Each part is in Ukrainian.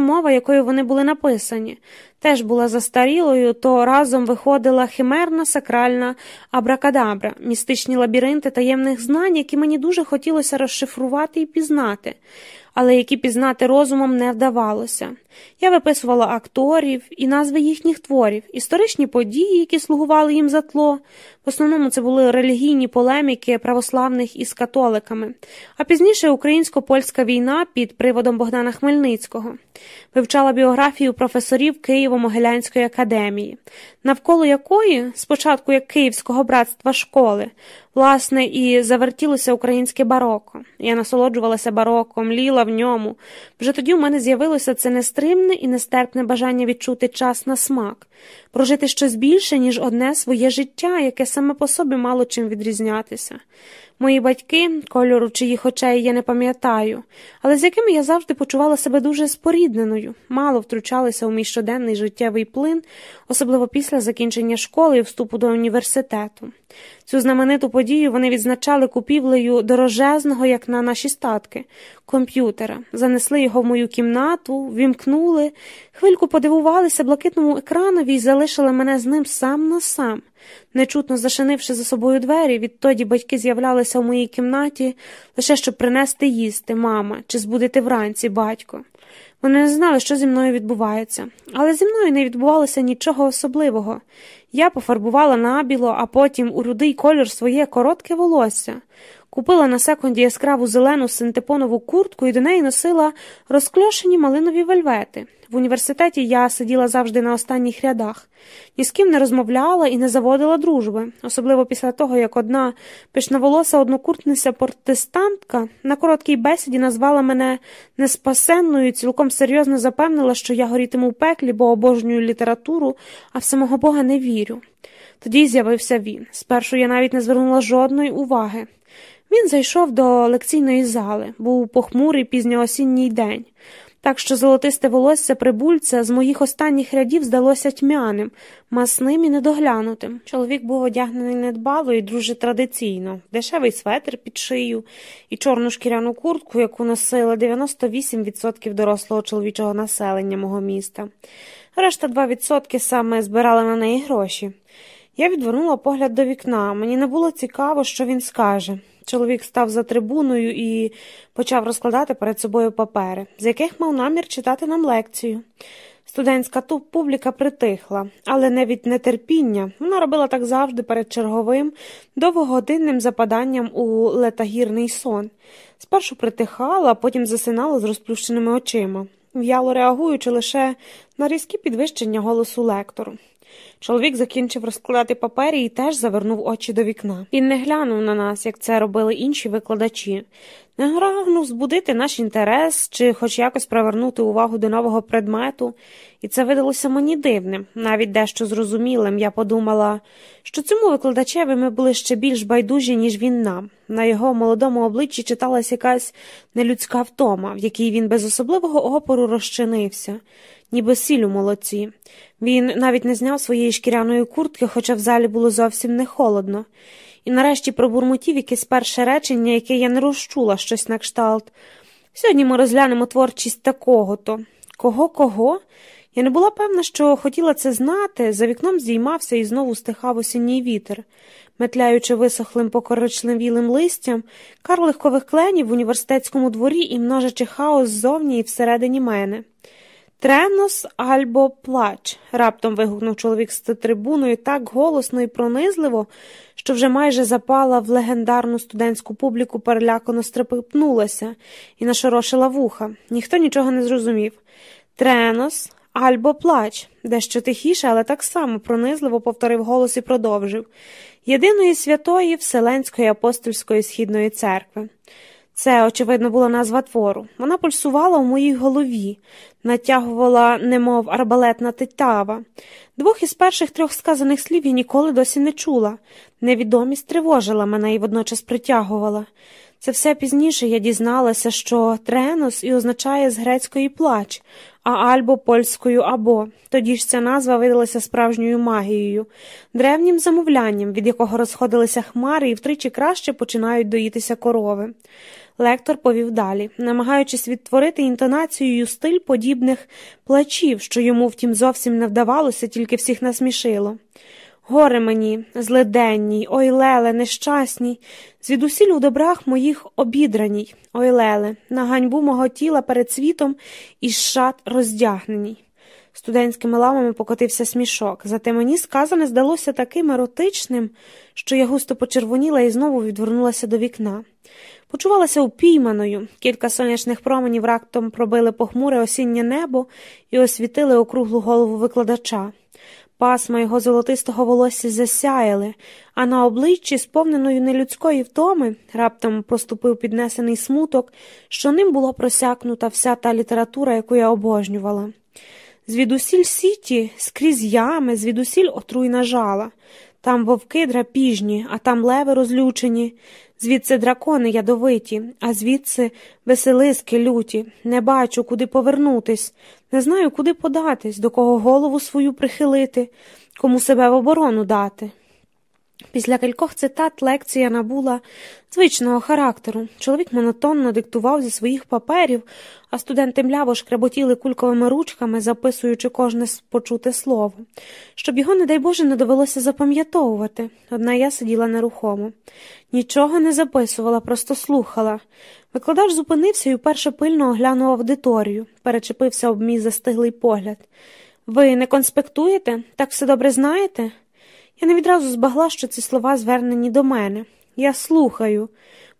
мова, якою вони були написані, теж була застарілою, то разом виходила химерна сакральна абракадабра, містичні лабіринти таємних знань, які мені дуже хотілося розшифрувати і пізнати але які пізнати розумом не вдавалося. Я виписувала акторів і назви їхніх творів, історичні події, які слугували їм за тло. В основному це були релігійні полеміки православних із католиками, а пізніше українсько польська війна під приводом Богдана Хмельницького, вивчала біографію професорів Києво-Могилянської академії, навколо якої, спочатку як Київського братства школи, власне, і завертілося українське бароко. Я насолоджувалася бароком, ліла в ньому. Вже тоді у мене з'явилося це нестримне і нестерпне бажання відчути час на смак, прожити щось більше, ніж одне своє життя, яке саме по собі мало чим відрізнятися. Мої батьки, кольору чиїх очей я не пам'ятаю, але з якими я завжди почувала себе дуже спорідненою, мало втручалися у мій щоденний життєвий плин, особливо після закінчення школи і вступу до університету. Цю знамениту подію вони відзначали купівлею дорожезного, як на наші статки, комп'ютера, занесли його в мою кімнату, вімкнули, хвильку подивувалися блакитному екранові і залишили мене з ним сам на сам. Нечутно зашинивши за собою двері, відтоді батьки з'являлися в моїй кімнаті лише щоб принести їсти, мама, чи збудити вранці батько. Вони не знали, що зі мною відбувається, але зі мною не відбувалося нічого особливого. Я пофарбувала набіло, а потім у рудий колір своє коротке волосся. Купила на секунді яскраву зелену синтепонову куртку і до неї носила розкльошені малинові вельвети. В університеті я сиділа завжди на останніх рядах, ні з ким не розмовляла і не заводила дружби, особливо після того, як одна пишноволоса однокуртниця протестантка на короткій бесіді назвала мене неспасенною і цілком серйозно запевнила, що я горітиму в пеклі, бо обожнюю літературу, а в самого Бога не вірю. Тоді з'явився він. Спершу я навіть не звернула жодної уваги. Він зайшов до лекційної зали, був похмурий пізньоосінній день, так що золотисте волосся прибульця з моїх останніх рядів здалося тьмяним, масним і недоглянутим. Чоловік був одягнений недбало і дуже традиційно, дешевий светр під шию і чорну шкіряну куртку, яку носила 98% дорослого чоловічого населення мого міста. Решта 2% саме збирали на неї гроші. Я відвернула погляд до вікна. Мені не було цікаво, що він скаже. Чоловік став за трибуною і почав розкладати перед собою папери, з яких мав намір читати нам лекцію. Студентська публіка притихла, але не від нетерпіння. Вона робила так завжди перед черговим, довгогодинним западанням у летагірний сон. Спершу притихала, потім засинала з розплющеними очима, в'яло реагуючи лише на різкі підвищення голосу лектору. Чоловік закінчив розкладати папері і теж завернув очі до вікна. Він не глянув на нас, як це робили інші викладачі, не грагнув збудити наш інтерес чи хоч якось привернути увагу до нового предмету, і це видалося мені дивним, навіть дещо зрозумілим. Я подумала, що цьому викладачеві ми були ще більш байдужі, ніж він нам. На його молодому обличчі читалась якась нелюдська втома, в якій він без особливого опору розчинився, ніби сіль у молоці. Він навіть не зняв своєї шкіряної куртки, хоча в залі було зовсім не холодно, і нарешті пробурмотів якесь перше речення, яке я не розчула щось на кшталт. Сьогодні ми розглянемо творчість такого то. Кого, кого? Я не була певна, що хотіла це знати, за вікном здіймався і знову стихав осінній вітер. Метляючи висохлим покоричневілим листям, карлихкових кленів в університетському дворі і множачи хаос ззовні і всередині мене. Тренос альбо плач, раптом вигукнув чоловік з трибуною так голосно і пронизливо, що вже майже запала в легендарну студентську публіку, перелякано стрепетнулася і нашорошила вуха. Ніхто нічого не зрозумів. Тренос альбо плач, дещо тихіше, але так само пронизливо повторив голос і продовжив єдиної святої Вселенської апостольської східної церкви. Це, очевидно, була назва твору. Вона пульсувала у моїй голові, натягувала, немов арбалетна титава. Двох із перших трьох сказаних слів я ніколи досі не чула. Невідомість тривожила мене і водночас притягувала. Це все пізніше я дізналася, що тренос і означає з грецької плач, а альбо польською або. Тоді ж ця назва видалася справжньою магією, древнім замовлянням, від якого розходилися хмари і втричі краще починають доїтися корови. Лектор повів далі, намагаючись відтворити інтонацією стиль подібних плачів, що йому, втім, зовсім не вдавалося, тільки всіх насмішило. Горе мені, злиденній, ой леле, нещасній, звідусіль у добрах моїх обідраній, ой леле, на ганьбу мого тіла перед світом і шат роздягненій. Студентськими лавами покотився смішок, зате мені сказане здалося таким еротичним, що я густо почервоніла і знову відвернулася до вікна. Почувалася упійманою, кілька сонячних променів рактом пробили похмуре осіннє небо і освітили округлу голову викладача. Пасма його золотистого волосся засяяли, а на обличчі, сповненою нелюдської втоми, раптом проступив піднесений смуток, що ним була просякнута вся та література, яку я обожнювала. Звідусіль сіті, скрізь ями, звідусіль отруйна жала. Там вовки драпіжні, а там леви розлючені, звідси дракони ядовиті, а звідси веселиски люті. Не бачу, куди повернутись, не знаю, куди податись, до кого голову свою прихилити, кому себе в оборону дати. Після кількох цитат лекція набула звичного характеру. Чоловік монотонно диктував зі своїх паперів, а студенти мляво шкреботіли кульковими ручками, записуючи кожне почуте слово, щоб його, не дай Боже, не довелося запам'ятовувати. Одна я сиділа нерухомо. Нічого не записувала, просто слухала. Викладач зупинився і вперше пильно оглянув аудиторію, перечепився об мій застиглий погляд. Ви не конспектуєте? Так все добре знаєте? Я не відразу збагла, що ці слова звернені до мене. Я слухаю,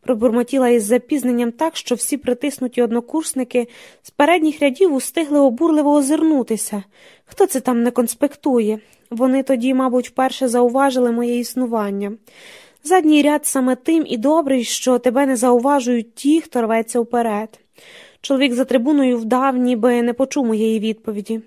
пробурмотіла із запізненням так, що всі притиснуті однокурсники з передніх рядів устигли обурливо озирнутися. Хто це там не конспектує? Вони тоді, мабуть, вперше зауважили моє існування. Задній ряд саме тим і добрий, що тебе не зауважують ті, хто рветься вперед. Чоловік за трибуною вдав, ніби не почув моєї відповіді.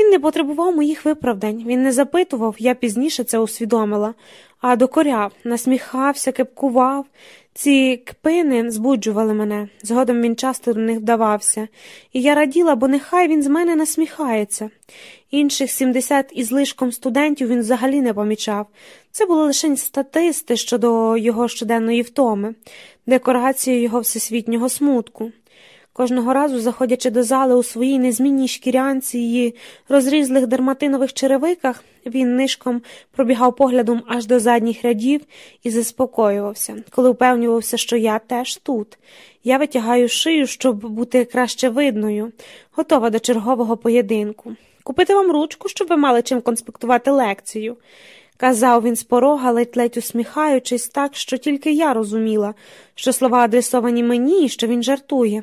Він не потребував моїх виправдань, він не запитував, я пізніше це усвідомила, а докоряв, насміхався, кепкував. Ці кпини збуджували мене, згодом він часто до них вдавався, і я раділа, бо нехай він з мене насміхається. Інших 70 із лишком студентів він взагалі не помічав. Це були лише статисти щодо його щоденної втоми, декорація його всесвітнього смутку. Кожного разу, заходячи до зали у своїй незмінній шкірянці і розрізлих дерматинових черевиках, він нишком пробігав поглядом аж до задніх рядів і заспокоювався, коли впевнювався, що я теж тут. Я витягаю шию, щоб бути краще видною, готова до чергового поєдинку. Купити вам ручку, щоб ви мали чим конспектувати лекцію. Казав він з порога, ледь ледь усміхаючись так, що тільки я розуміла, що слова адресовані мені і що він жартує.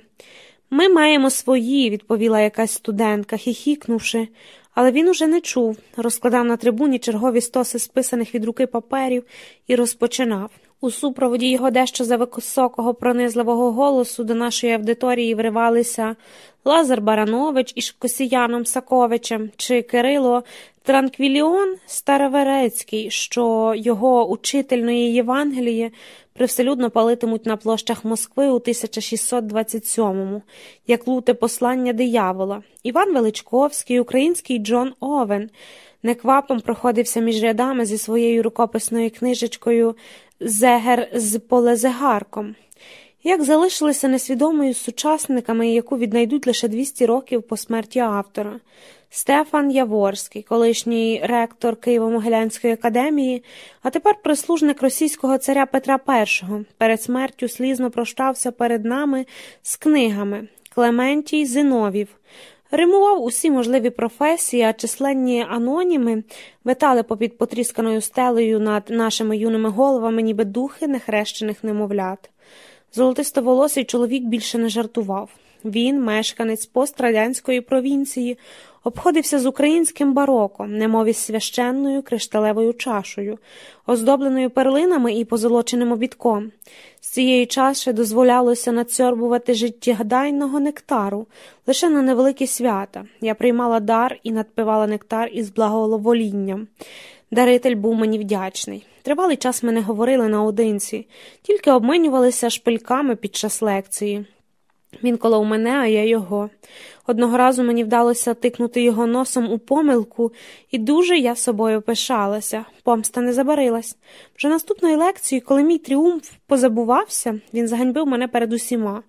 Ми маємо свої, відповіла якась студентка, хіхікнувши, але він уже не чув, розкладав на трибуні чергові стоси списаних від руки паперів і розпочинав. У супроводі його дещо за високого пронизливого голосу до нашої аудиторії вривалися Лазар Баранович із Косіяном Саковичем чи Кирило Транквіліон Староверецький, що його учительної Євангелії привселюдно палитимуть на площах Москви у 1627-му, як луте послання диявола, Іван Величковський, український Джон Овен. Неквапом проходився між рядами зі своєю рукописною книжечкою Зегер з полезегарком. Як залишилися несвідомою сучасниками, яку віднайдуть лише 200 років по смерті автора. Стефан Яворський, колишній ректор Києво-Могилянської академії, а тепер прислужник російського царя Петра І, перед смертю слізно прощався перед нами з книгами Клементій Зиновів. Римував усі можливі професії, а численні аноніми витали попід потрісканою стелею над нашими юними головами, ніби духи нехрещених немовлят. Золотистоволосий чоловік більше не жартував. Він, мешканець пострадянської провінції, обходився з українським бароком, немов із священною кришталевою чашею, оздобленою перлинами і позолоченим обідком. З цієї чаші дозволялося надсьорбувати життєгдайного нектару лише на невеликі свята. Я приймала дар і надпивала нектар із благоволінням. Даритель був мені вдячний. Тривалий час ми не говорили наодинці, тільки обминювалися шпильками під час лекції. Він коло мене, а я його. Одного разу мені вдалося тикнути його носом у помилку, і дуже я собою пишалася. Помста не забарилась. Вже наступної лекції, коли мій тріумф позабувався, він заганьбив мене перед усіма,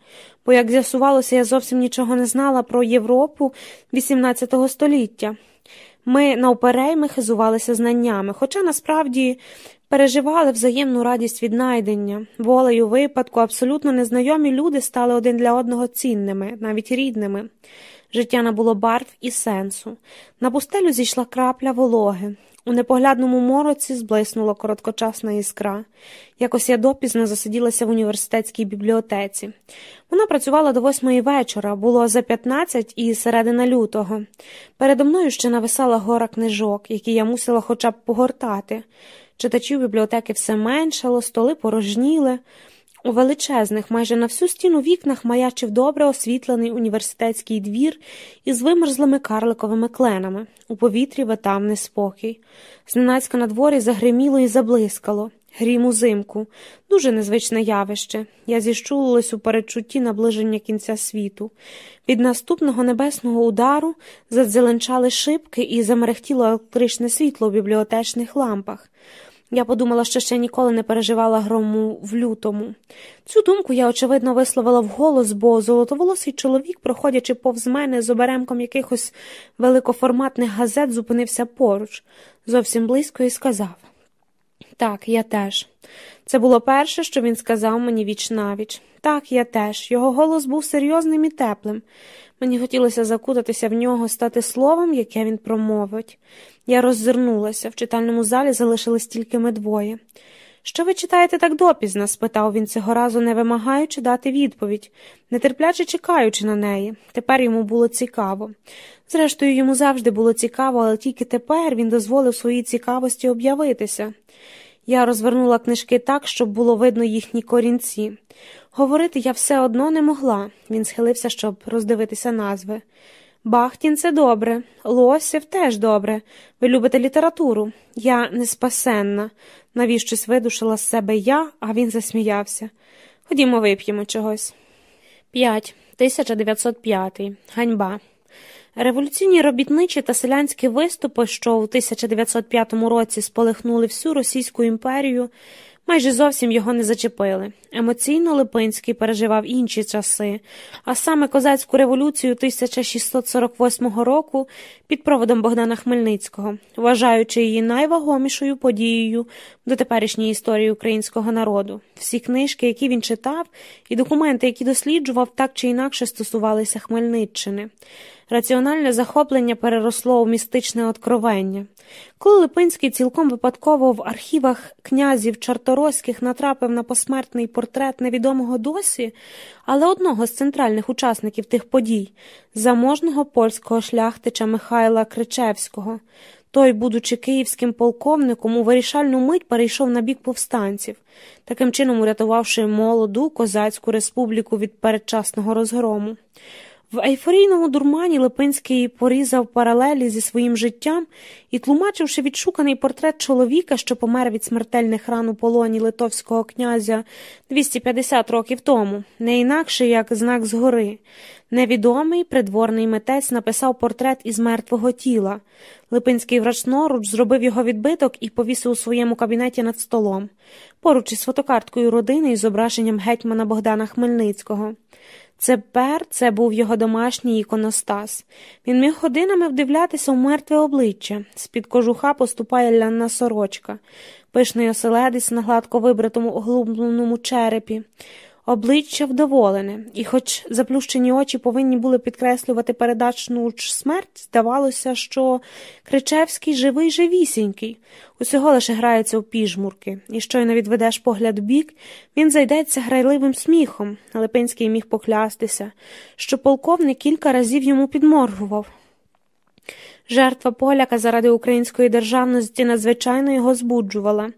бо, як з'ясувалося, я зовсім нічого не знала про Європу XVIII століття. Ми навперейми хизувалися знаннями, хоча насправді переживали взаємну радість віднайдення. Волею випадку абсолютно незнайомі люди стали один для одного цінними, навіть рідними. Життя набуло барв і сенсу. На пустелю зійшла крапля вологи. У непоглядному мороці зблиснула короткочасна іскра. Якось я допізно засиділася в університетській бібліотеці. Вона працювала до восьмої вечора, було за п'ятнадцять і середина лютого. Передо мною ще нависала гора книжок, які я мусила хоча б погортати. Читачів бібліотеки все меншало, столи порожніли. У величезних, майже на всю стіну вікнах маячив добре освітлений університетський двір із вимерзлими карликовими кленами. У повітрі витав неспокій. Зненацька на дворі загриміло і заблискало. Грім узимку, дуже незвичне явище. Я зіщулилась у передчутті наближення кінця світу. Від наступного небесного удару задзеленчали шибки і замерехтіло електричне світло у бібліотечних лампах. Я подумала, що ще ніколи не переживала грому в лютому. Цю думку я, очевидно, висловила вголос, бо золотоволосий чоловік, проходячи повз мене з оберемком якихось великоформатних газет, зупинився поруч, зовсім близько, і сказав Так, я теж. Це було перше, що він сказав мені віч навіч. Так, я теж. Його голос був серйозним і теплим. Мені хотілося закутатися в нього, стати словом, яке він промовить. Я роззирнулася, в читальному залі залишились тільки ми двоє. Що ви читаєте так допізно? спитав він цього разу, не вимагаючи дати відповідь, нетерпляче чекаючи на неї. Тепер йому було цікаво. Зрештою, йому завжди було цікаво, але тільки тепер він дозволив своїй цікавості об'явитися. Я розвернула книжки так, щоб було видно їхні корінці. Говорити я все одно не могла. Він схилився, щоб роздивитися назви. Бахтін це добре, Лосєв теж добре. Ви любите літературу. Я не спасенна. Навіщось видушила з себе я, а він засміявся. Ходімо, вип'ємо чогось. 5. 1905. Ганьба. Революційні робітничі та селянські виступи, що у 1905 році сполихнули всю Російську імперію, майже зовсім його не зачепили. Емоційно Липинський переживав інші часи, а саме козацьку революцію 1648 року під проводом Богдана Хмельницького, вважаючи її найвагомішою подією до теперішньої історії українського народу. Всі книжки, які він читав, і документи, які досліджував, так чи інакше стосувалися Хмельниччини. Раціональне захоплення переросло у містичне откровення. Коли Липинський цілком випадково в архівах князів Чарторозьких натрапив на посмертний портрет невідомого досі, але одного з центральних учасників тих подій, заможного польського шляхтича Михайла Кричевського, той, будучи київським полковником, у вирішальну мить перейшов на бік повстанців, таким чином урятувавши молоду козацьку республіку від передчасного розгрому. В ейфорійному дурмані Липинський порізав паралелі зі своїм життям і, тлумачивши відшуканий портрет чоловіка, що помер від смертельних ран у полоні литовського князя 250 років тому, не інакше як знак згори. Невідомий придворний митець написав портрет із мертвого тіла. Липинський врачноруч зробив його відбиток і повісив у своєму кабінеті над столом, поруч із фотокарткою родини і зображенням гетьмана Богдана Хмельницького. Тепер це був його домашній іконостас. Він міг годинами вдивлятися у мертве обличчя, з під кожуха поступає ляна сорочка, пишний оселедець на гладко вибратому оглубленому черепі. Обличчя вдоволене, і, хоч заплющені очі повинні були підкреслювати передачну смерть, здавалося, що Кричевський живий живісінький, усього лише грається у піжмурки, і щойно відведеш погляд бік, він зайдеться грайливим сміхом. Липинський міг поклястися, що полковник кілька разів йому підморгував. Жертва поляка заради української державності надзвичайно його збуджувала.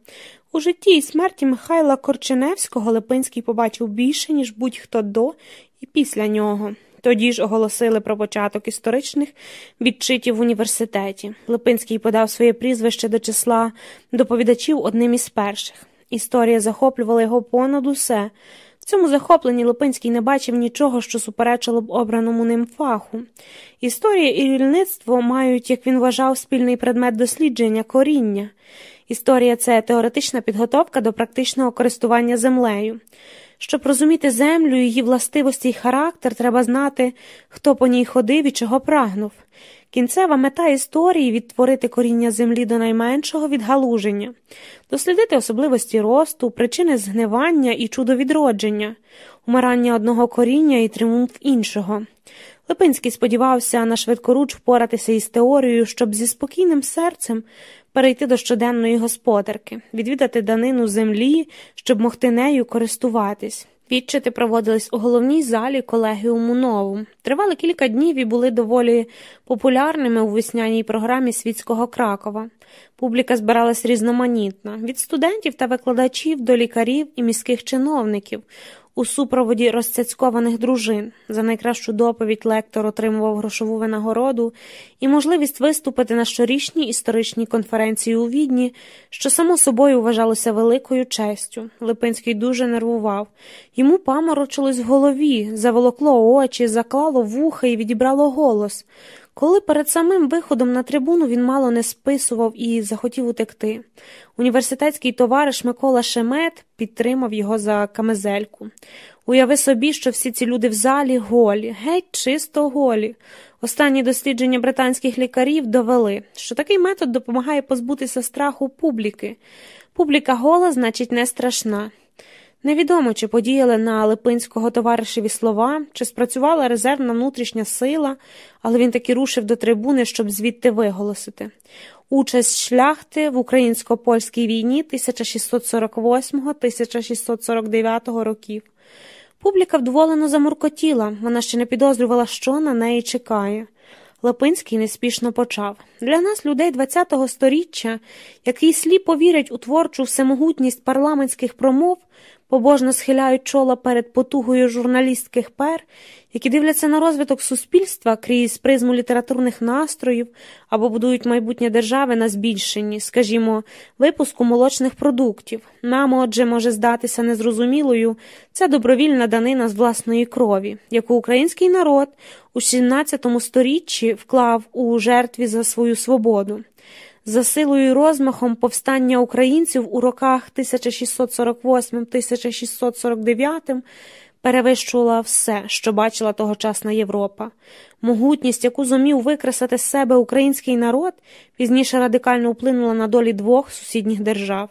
У житті і смерті Михайла Корченевського Липинський побачив більше, ніж будь-хто до і після нього. Тоді ж оголосили про початок історичних відчитів в університеті. Липинський подав своє прізвище до числа доповідачів одним із перших. Історія захоплювала його понад усе. В цьому захопленні Липинський не бачив нічого, що суперечило б обраному ним фаху. Історія і рільництво мають, як він вважав, спільний предмет дослідження коріння. Історія це теоретична підготовка до практичного користування землею. Щоб розуміти землю, її властивості і характер, треба знати, хто по ній ходив і чого прагнув. Кінцева мета історії відтворити коріння землі до найменшого відгалуження, дослідити особливості росту, причини згнивання і чудо відродження, умирання одного коріння і тріумф іншого. Липинський сподівався на швидкоруч впоратися із теорією, щоб зі спокійним серцем перейти до щоденної господарки, відвідати данину землі, щоб могти нею користуватись. Відчити проводились у головній залі колегіуму нову. Тривали кілька днів і були доволі популярними у весняній програмі світського Кракова. Публіка збиралась різноманітна від студентів та викладачів до лікарів і міських чиновників у супроводі розцяцькованих дружин. За найкращу доповідь лектор отримував грошову винагороду і можливість виступити на щорічній історичній конференції у відні, що само собою вважалося великою честю. Липинський дуже нервував. Йому паморочилось в голові, заволокло очі, заклало вуха і відібрало голос. Коли перед самим виходом на трибуну він мало не списував і захотів утекти. Університетський товариш Микола Шемет підтримав його за камезельку. Уяви собі, що всі ці люди в залі голі, геть чисто голі. Останні дослідження британських лікарів довели, що такий метод допомагає позбутися страху публіки. Публіка гола, значить, не страшна. Невідомо, чи подіяли на Липинського товаришеві слова, чи спрацювала резервна внутрішня сила, але він таки рушив до трибуни, щоб звідти виголосити. Участь шляхти в українсько польській війні 1648-1649 років. Публіка вдоволено замуркотіла, вона ще не підозрювала, що на неї чекає. Лапинський неспішно почав для нас, людей ХХ століття, які сліпо вірять у творчу всемогутність парламентських промов, побожно схиляють чола перед потугою журналістських пер, які дивляться на розвиток суспільства крізь призму літературних настроїв або будують майбутнє держави на збільшенні, скажімо, випуску молочних продуктів. Нам, отже, може здатися незрозумілою ця добровільна данина з власної крові, яку український народ у 17 сторіччі вклав у жертві за свою свободу. За силою і розмахом повстання українців у роках 1648-1649 перевищувала все, що бачила тогочасна Європа. Могутність, яку зумів викреслити з себе український народ, пізніше радикально вплинула на долі двох сусідніх держав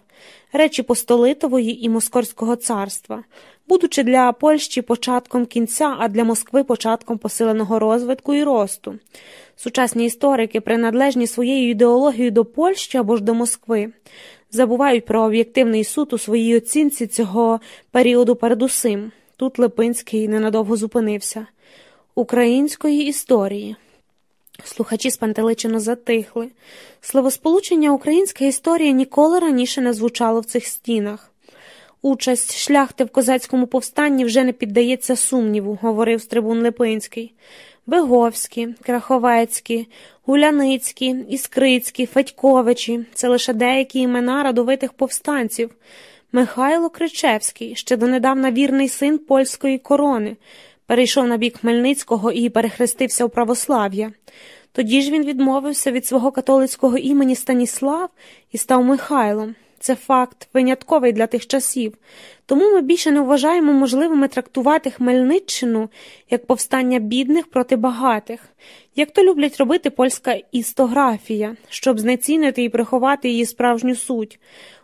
Речі Постолитової і Московського царства, будучи для Польщі початком кінця, а для Москви початком посиленого розвитку і росту. Сучасні історики, приналежні своєю ідеологією до Польщі або ж до Москви, забувають про об'єктивний суд у своїй оцінці цього періоду передусим. Тут Липинський ненадовго зупинився. Української історії. Слухачі спантеличено затихли. Словосполучення українська історія ніколи раніше не звучало в цих стінах. Участь шляхти в козацькому повстанні вже не піддається сумніву, говорив стрибун Липинський. Виговські, Краховецькі, Гуляницькі, Іскрицькі, Федьковичі це лише деякі імена родовитих повстанців. Михайло Кричевський, ще донедавна вірний син польської корони, перейшов на бік Хмельницького і перехрестився у православ'я. Тоді ж він відмовився від свого католицького імені Станіслав і став Михайлом. Це факт винятковий для тих часів, тому ми більше не вважаємо можливими трактувати Хмельниччину як повстання бідних проти багатих, як то люблять робити польська істографія, щоб знецінити і приховати її справжню суть.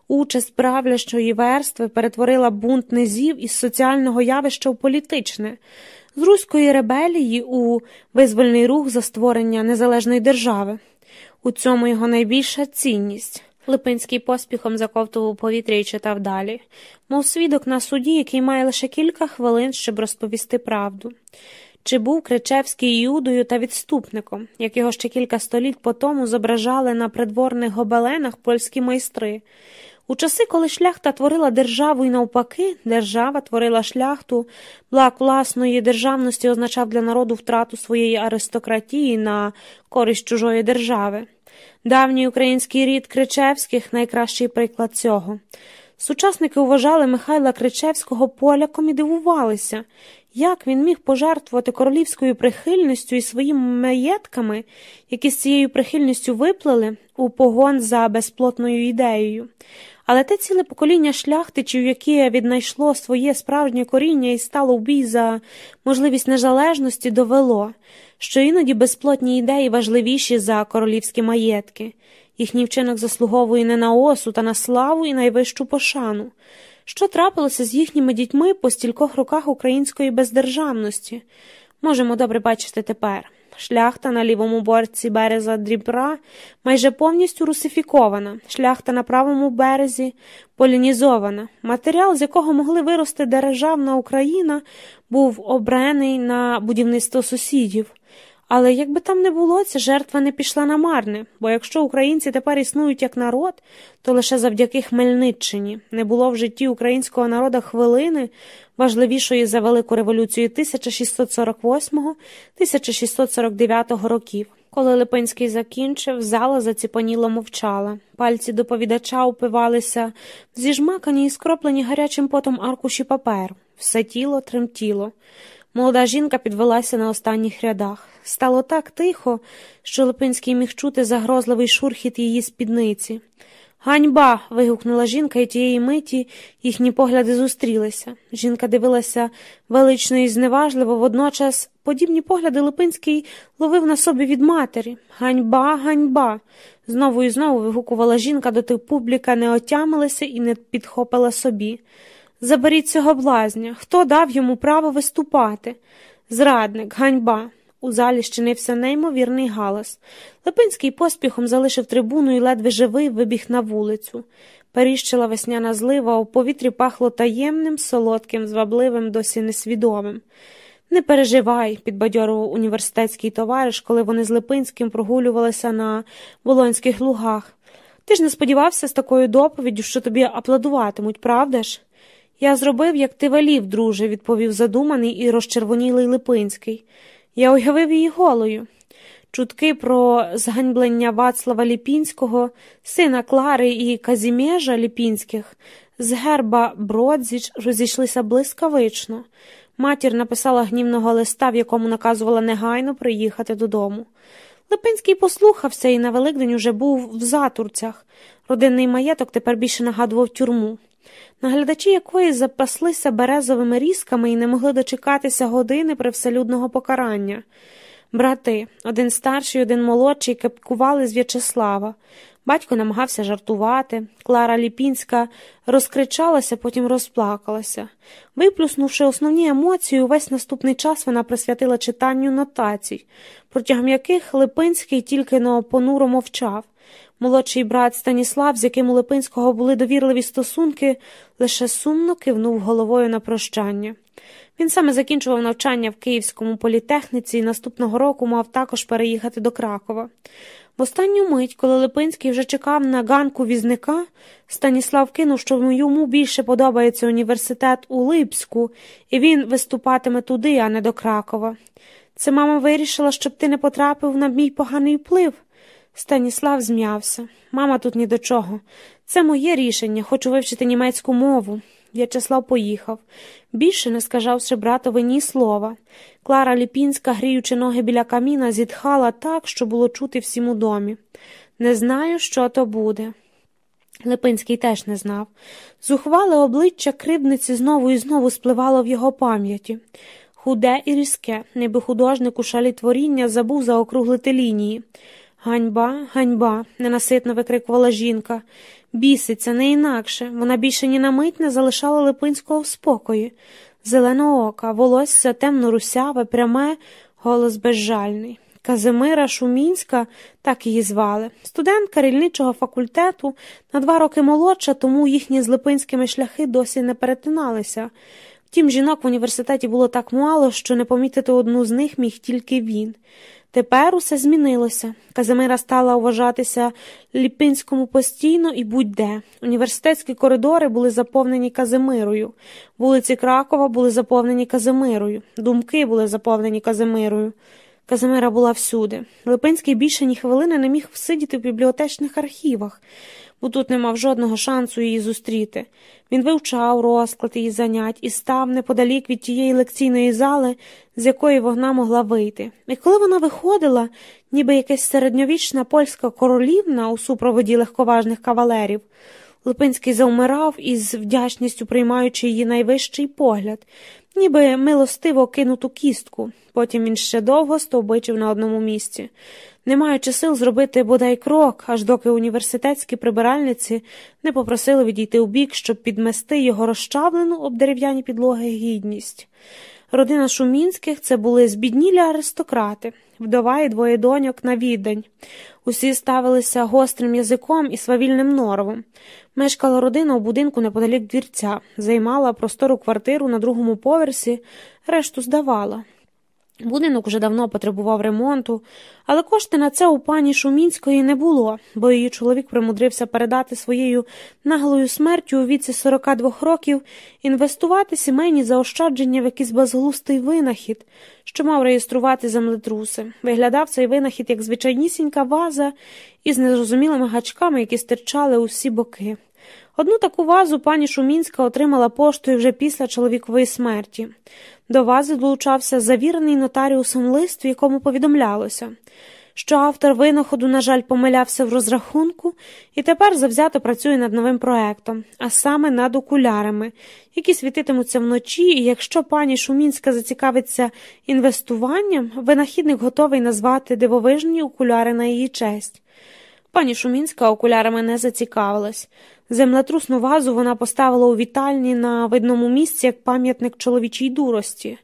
Участь правлящої верстви перетворила бунт низів із соціального явища в політичне, з руської ребелії у визвольний рух за створення незалежної держави. У цьому його найбільша цінність. Липинський поспіхом заковтував повітря і читав далі, мов свідок на суді, який має лише кілька хвилин, щоб розповісти правду. Чи був Кричевський юдою та відступником, як його ще кілька століть по тому зображали на придворних гобеленах польські майстри? У часи, коли шляхта творила державу і навпаки, держава творила шляхту, блак власної державності означав для народу втрату своєї аристократії на користь чужої держави. Давній український рід Кричевських найкращий приклад цього. Сучасники вважали Михайла Кричевського поляком і дивувалися, як він міг пожертвувати королівською прихильністю і своїми маєтками, які з цією прихильністю виплили у погон за безплотною ідеєю. Але те ціле покоління шляхтичів, яке віднайшло своє справжнє коріння і стало в бій за можливість незалежності, довело, що іноді безплотні ідеї важливіші за королівські маєтки. Їхній вчинок заслуговує не на осуд, а на славу і найвищу пошану. Що трапилося з їхніми дітьми по стількох роках української бездержавності? Можемо добре бачити тепер. Шляхта на лівому борці береза Дрібра майже повністю русифікована, шляхта на правому березі полінізована. Матеріал, з якого могли вирости державна Україна, був обраний на будівництво сусідів. Але якби там не було, ця жертва не пішла на марне, бо якщо українці тепер існують як народ, то лише завдяки Хмельниччині не було в житті українського народу хвилини, важливішої за велику революцію 1648-1649 років. Коли Липинський закінчив, зала заціпаніло мовчала. Пальці доповідача упивалися зіжмакані і скроплені гарячим потом аркуші паперу. Все тіло тремтіло. Молода жінка підвелася на останніх рядах. Стало так тихо, що Липинський міг чути загрозливий шурхіт її спідниці. Ганьба. вигукнула жінка, і тієї миті їхні погляди зустрілися. Жінка дивилася велично і зневажливо, водночас подібні погляди Липинський ловив на собі від матері. Ганьба, ганьба. Знову і знову вигукувала жінка, доти публіка не отямилася і не підхопила собі. Заберіть цього блазня. Хто дав йому право виступати? Зрадник, ганьба. У залі щинився неймовірний галас. Липинський поспіхом залишив трибуну і ледве живий вибіг на вулицю. Періщила весняна злива, у повітрі пахло таємним, солодким, звабливим, досі несвідомим. Не переживай, підбадьорував університетський товариш, коли вони з Липинським прогулювалися на Волонських лугах. Ти ж не сподівався з такою доповіддю, що тобі аплодуватимуть, правда ж? Я зробив, як ти велів, друже, відповів задуманий і розчервонілий Липинський. Я уявив її голою. Чутки про зганьблення Вацлава Ліпінського, сина Клари і Казімежа Ліпінських, з герба Бродзіч розійшлися блискавично. Матір написала гнівного листа, в якому наказувала негайно приїхати додому. Липинський послухався і на Великдень уже був в затурцях. Родинний маєток тепер більше нагадував тюрму наглядачі якої запаслися березовими різками і не могли дочекатися години привселюдного покарання. Брати, один старший, один молодший, кепкували з В'ячеслава. Батько намагався жартувати. Клара Ліпінська розкричалася, потім розплакалася. Виплюснувши основні емоції, увесь наступний час вона присвятила читанню нотацій, протягом яких Липинський тільки но понуро мовчав. Молодший брат Станіслав, з яким у Липинського були довірливі стосунки, лише сумно кивнув головою на прощання. Він саме закінчував навчання в Київському політехніці і наступного року мав також переїхати до Кракова. В останню мить, коли Липинський вже чекав на ганку візника, Станіслав кинув, що йому більше подобається університет у Липську, і він виступатиме туди, а не до Кракова. Це мама вирішила, щоб ти не потрапив на мій поганий вплив. Станіслав зм'явся. Мама тут ні до чого. Це моє рішення, хочу вивчити німецьку мову. В'ячеслав поїхав. Більше не скажавши братові ні слова. Клара Ліпінська, гріючи ноги біля каміна, зітхала так, що було чути всім у домі. Не знаю, що то буде. Липинський теж не знав. Зухвале обличчя кривниці знову і знову спливало в його пам'яті. Худе і різке, ніби художник у шалі творіння забув заокруглити лінії. Ганьба, ганьба, ненаситно викрикувала жінка. Біситься, не інакше. Вона більше ні на мить не залишала Липинського в спокої. Зеленого ока, волосся темно русяве, пряме, голос безжальний. Казимира Шумінська, так її звали, студентка рільничого факультету, на два роки молодша, тому їхні з Липинськими шляхи досі не перетиналися. Втім, жінок в університеті було так мало, що не помітити одну з них міг тільки він. Тепер усе змінилося. Казимира стала вважатися Ліпинському постійно і будь-де. Університетські коридори були заповнені Казимирою, вулиці Кракова були заповнені Казимирою, думки були заповнені Казимирою. Казимира була всюди. Липинський більше ні хвилини не міг всидіти в бібліотечних архівах, бо тут не мав жодного шансу її зустріти. Він вивчав розклад її занять і став неподалік від тієї лекційної зали, з якої вона могла вийти. І коли вона виходила, ніби якась середньовічна польська королівна у супроводі легковажних кавалерів, Липинський завмирав із вдячністю приймаючи її найвищий погляд, ніби милостиво кинуту кістку. Потім він ще довго стовбичив на одному місці, не маючи сил зробити бодай крок, аж доки університетські прибиральниці не попросили відійти у бік, щоб підмести його розчавлену об дерев'яні підлоги гідність. Родина Шумінських це були збіднілі аристократи, вдова і двоє доньок на віддань. Усі ставилися гострим язиком і свавільним норовом. Мешкала родина у будинку неподалік двірця, займала простору квартиру на другому поверсі, решту здавала. Будинок уже давно потребував ремонту, але кошти на це у пані Шумінської не було, бо її чоловік примудрився передати своєю наглою смертю у віці 42 років інвестувати сімейні заощадження в якийсь безглустий винахід, що мав реєструвати землетруси. Виглядав цей винахід як звичайнісінька ваза із незрозумілими гачками, які стирчали у всі боки. Одну таку вазу пані Шумінська отримала поштою вже після чоловікової смерті. До вази долучався завірений нотаріусом лист, в якому повідомлялося, що автор винаходу, на жаль, помилявся в розрахунку і тепер завзято працює над новим проектом, а саме над окулярами, які світитимуться вночі, і якщо пані Шумінська зацікавиться інвестуванням, винахідник готовий назвати дивовижні окуляри на її честь. Пані Шумінська окулярами не зацікавилась. Землетрусну вазу вона поставила у вітальні на видному місці як пам'ятник чоловічій дурості.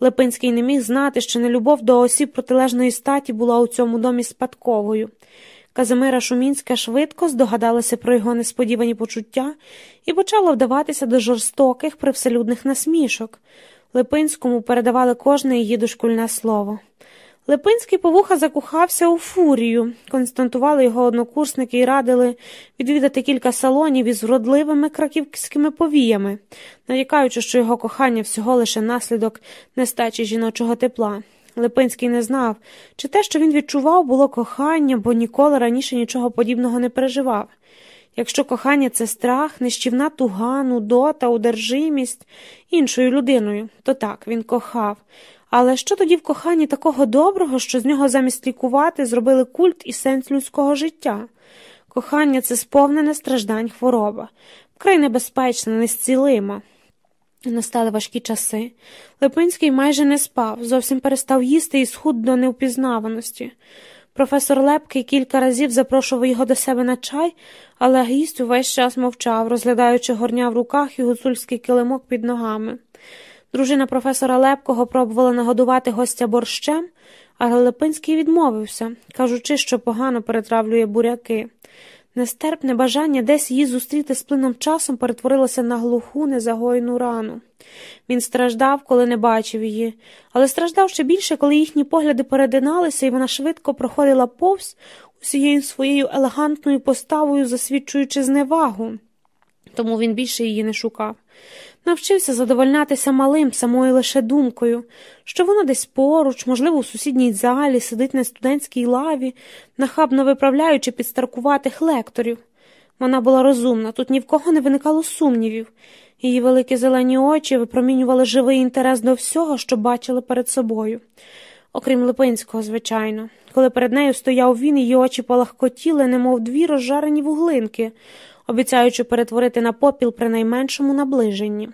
Липинський не міг знати, що нелюбов до осіб протилежної статі була у цьому домі спадковою. Казимира Шумінська швидко здогадалася про його несподівані почуття і почала вдаватися до жорстоких привселюдних насмішок. Липинському передавали кожне її дошкульне слово. Липинський повуха закохався у фурію, константували його однокурсники і радили відвідати кілька салонів із вродливими краківськими повіями, нарікаючи, що його кохання всього лише наслідок нестачі жіночого тепла. Липинський не знав, чи те, що він відчував, було кохання, бо ніколи раніше нічого подібного не переживав. Якщо кохання це страх, нищівна туга, нудота, удержимість іншою людиною, то так він кохав. Але що тоді в коханні такого доброго, що з нього замість лікувати зробили культ і сенс людського життя? Кохання це сповнене страждань хвороба, вкрай небезпечна, незцілима. Настали важкі часи. Липинський майже не спав, зовсім перестав їсти і схуд до невпізнаваності. Професор Лепкий кілька разів запрошував його до себе на чай, але гість увесь час мовчав, розглядаючи горня в руках і гуцульський килимок під ногами. Дружина професора Лепкого пробувала нагодувати гостя борщем, але Липинський відмовився, кажучи, що погано перетравлює буряки. Нестерпне бажання десь її зустріти з плином часом перетворилося на глуху, незагоєну рану. Він страждав, коли не бачив її, але страждав ще більше, коли їхні погляди перединалися, і вона швидко проходила повз усією своєю елегантною поставою, засвідчуючи зневагу. Тому він більше її не шукав навчився задовольнятися малим самою лише думкою, що вона десь поруч, можливо, у сусідній залі, сидить на студентській лаві, нахабно виправляючи підстаркуватих лекторів. Вона була розумна, тут ні в кого не виникало сумнівів. Її великі зелені очі випромінювали живий інтерес до всього, що бачили перед собою. Окрім Липинського, звичайно. Коли перед нею стояв він, її очі полагкотіли, немов дві розжарені вуглинки, обіцяючи перетворити на попіл при найменшому наближенні.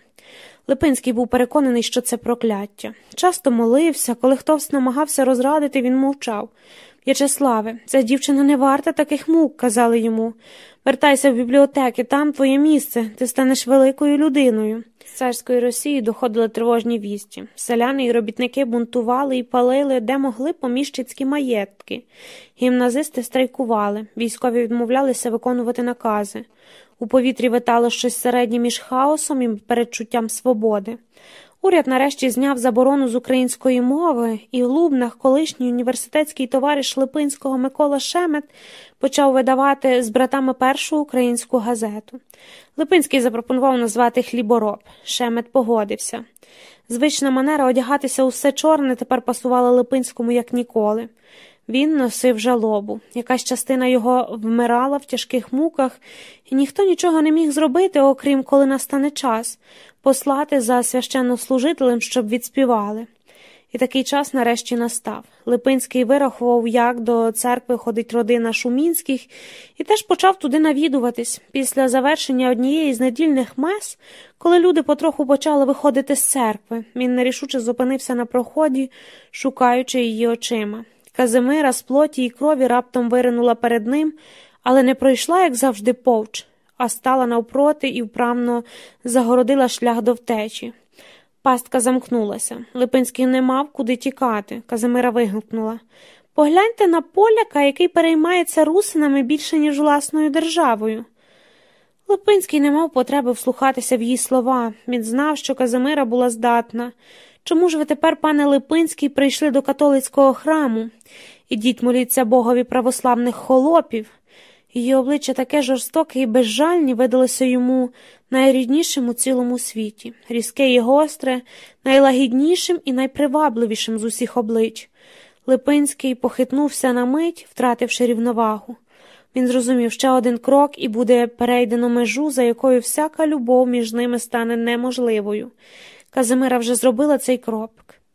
Липинський був переконаний, що це прокляття. Часто молився, коли хтось намагався розрадити, він мовчав. В'ячеславе, ця дівчина не варта таких мук, казали йому. Вертайся в бібліотеки, там твоє місце, ти станеш великою людиною. Царської Росії доходили тривожні вісті. Селяни і робітники бунтували і палили, де могли поміщицькі маєтки. Гімназисти страйкували, військові відмовлялися виконувати накази. У повітрі витало щось середнє між хаосом і передчуттям свободи. Уряд нарешті зняв заборону з української мови, і в Лубнах колишній університетський товариш Липинського Микола Шемет почав видавати з братами першу українську газету. Липинський запропонував назвати хлібороб. Шемет погодився. Звична манера одягатися усе чорне тепер пасувала Липинському як ніколи. Він носив жалобу. Якась частина його вмирала в тяжких муках, і ніхто нічого не міг зробити, окрім коли настане час, послати за священнослужителем, щоб відспівали. І такий час нарешті настав. Липинський вирахував, як до церкви ходить родина Шумінських, і теж почав туди навідуватись. Після завершення однієї з недільних мес, коли люди потроху почали виходити з церкви, він нерішуче зупинився на проході, шукаючи її очима. Казимира з плоті і крові раптом виринула перед ним, але не пройшла, як завжди, повч, а стала навпроти і вправно загородила шлях до втечі. Пастка замкнулася. Липинський не мав куди тікати. Казимира вигукнула. Погляньте на поляка, який переймається русинами більше, ніж власною державою. Липинський не мав потреби вслухатися в її слова. Він знав, що Казимира була здатна. Чому ж ви тепер, пане Липинський, прийшли до католицького храму? Ідіть моліться богові православних холопів. Її обличчя таке жорстоке і безжальні видалося йому найріднішим у цілому світі, різке і гостре, найлагіднішим і найпривабливішим з усіх облич. Липинський похитнувся на мить, втративши рівновагу. Він зрозумів ще один крок і буде перейдено межу, за якою всяка любов між ними стане неможливою. Казимира вже зробила цей крок.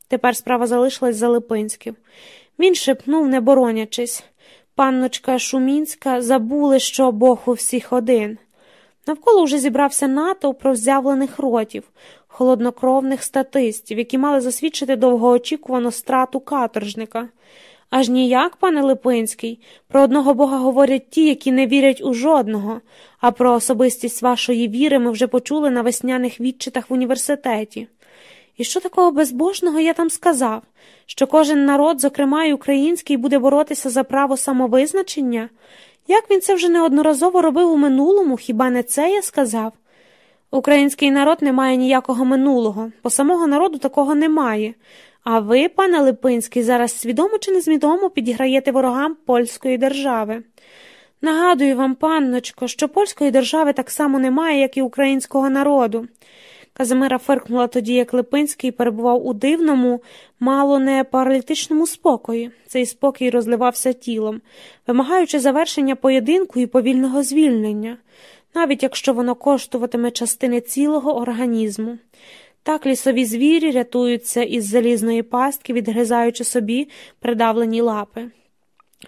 Тепер справа залишилась за Липинським. Він шепнув, не боронячись. Панночка Шумінська забули, що Бог у всіх один. Навколо вже зібрався натовп провзявлених ротів, холоднокровних статистів, які мали засвідчити довгоочікувану страту каторжника. Аж ніяк, пане Липинський, про одного бога говорять ті, які не вірять у жодного, а про особистість вашої віри ми вже почули на весняних відчитах в університеті. І що такого безбожного я там сказав? Що кожен народ, зокрема й український, буде боротися за право самовизначення? Як він це вже неодноразово робив у минулому, хіба не це я сказав? Український народ не має ніякого минулого, бо самого народу такого немає. А ви, пане Липинський, зараз свідомо чи несвідомо підіграєте ворогам польської держави. Нагадую вам, панночко, що польської держави так само немає, як і українського народу. Казимира фиркнула тоді, як Липинський перебував у дивному, мало не паралітичному спокої. Цей спокій розливався тілом, вимагаючи завершення поєдинку і повільного звільнення, навіть якщо воно коштуватиме частини цілого організму. Так лісові звірі рятуються із залізної пастки, відгризаючи собі придавлені лапи.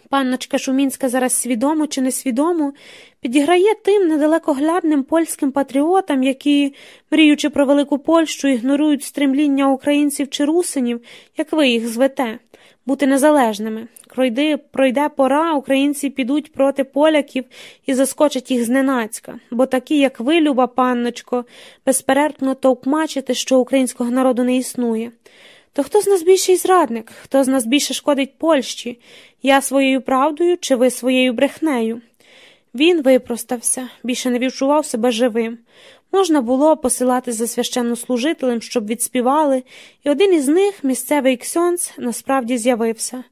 Панночка Шумінська зараз свідомо чи несвідомо підіграє тим недалекоглядним польським патріотам, які, мріючи про велику Польщу, ігнорують стремління українців чи русинів, як ви їх звете, бути незалежними. Пройде, пройде пора, українці підуть проти поляків і заскочать їх зненацька, бо такі, як ви, люба панночко, безперервно товкмачите, що українського народу не існує. То хто з нас більший зрадник, хто з нас більше шкодить Польщі, я своєю правдою чи ви своєю брехнею? Він випростався, більше не відчував себе живим. Можна було посилати за священнослужителем, щоб відспівали, і один із них, місцевий ксьонц, насправді з'явився.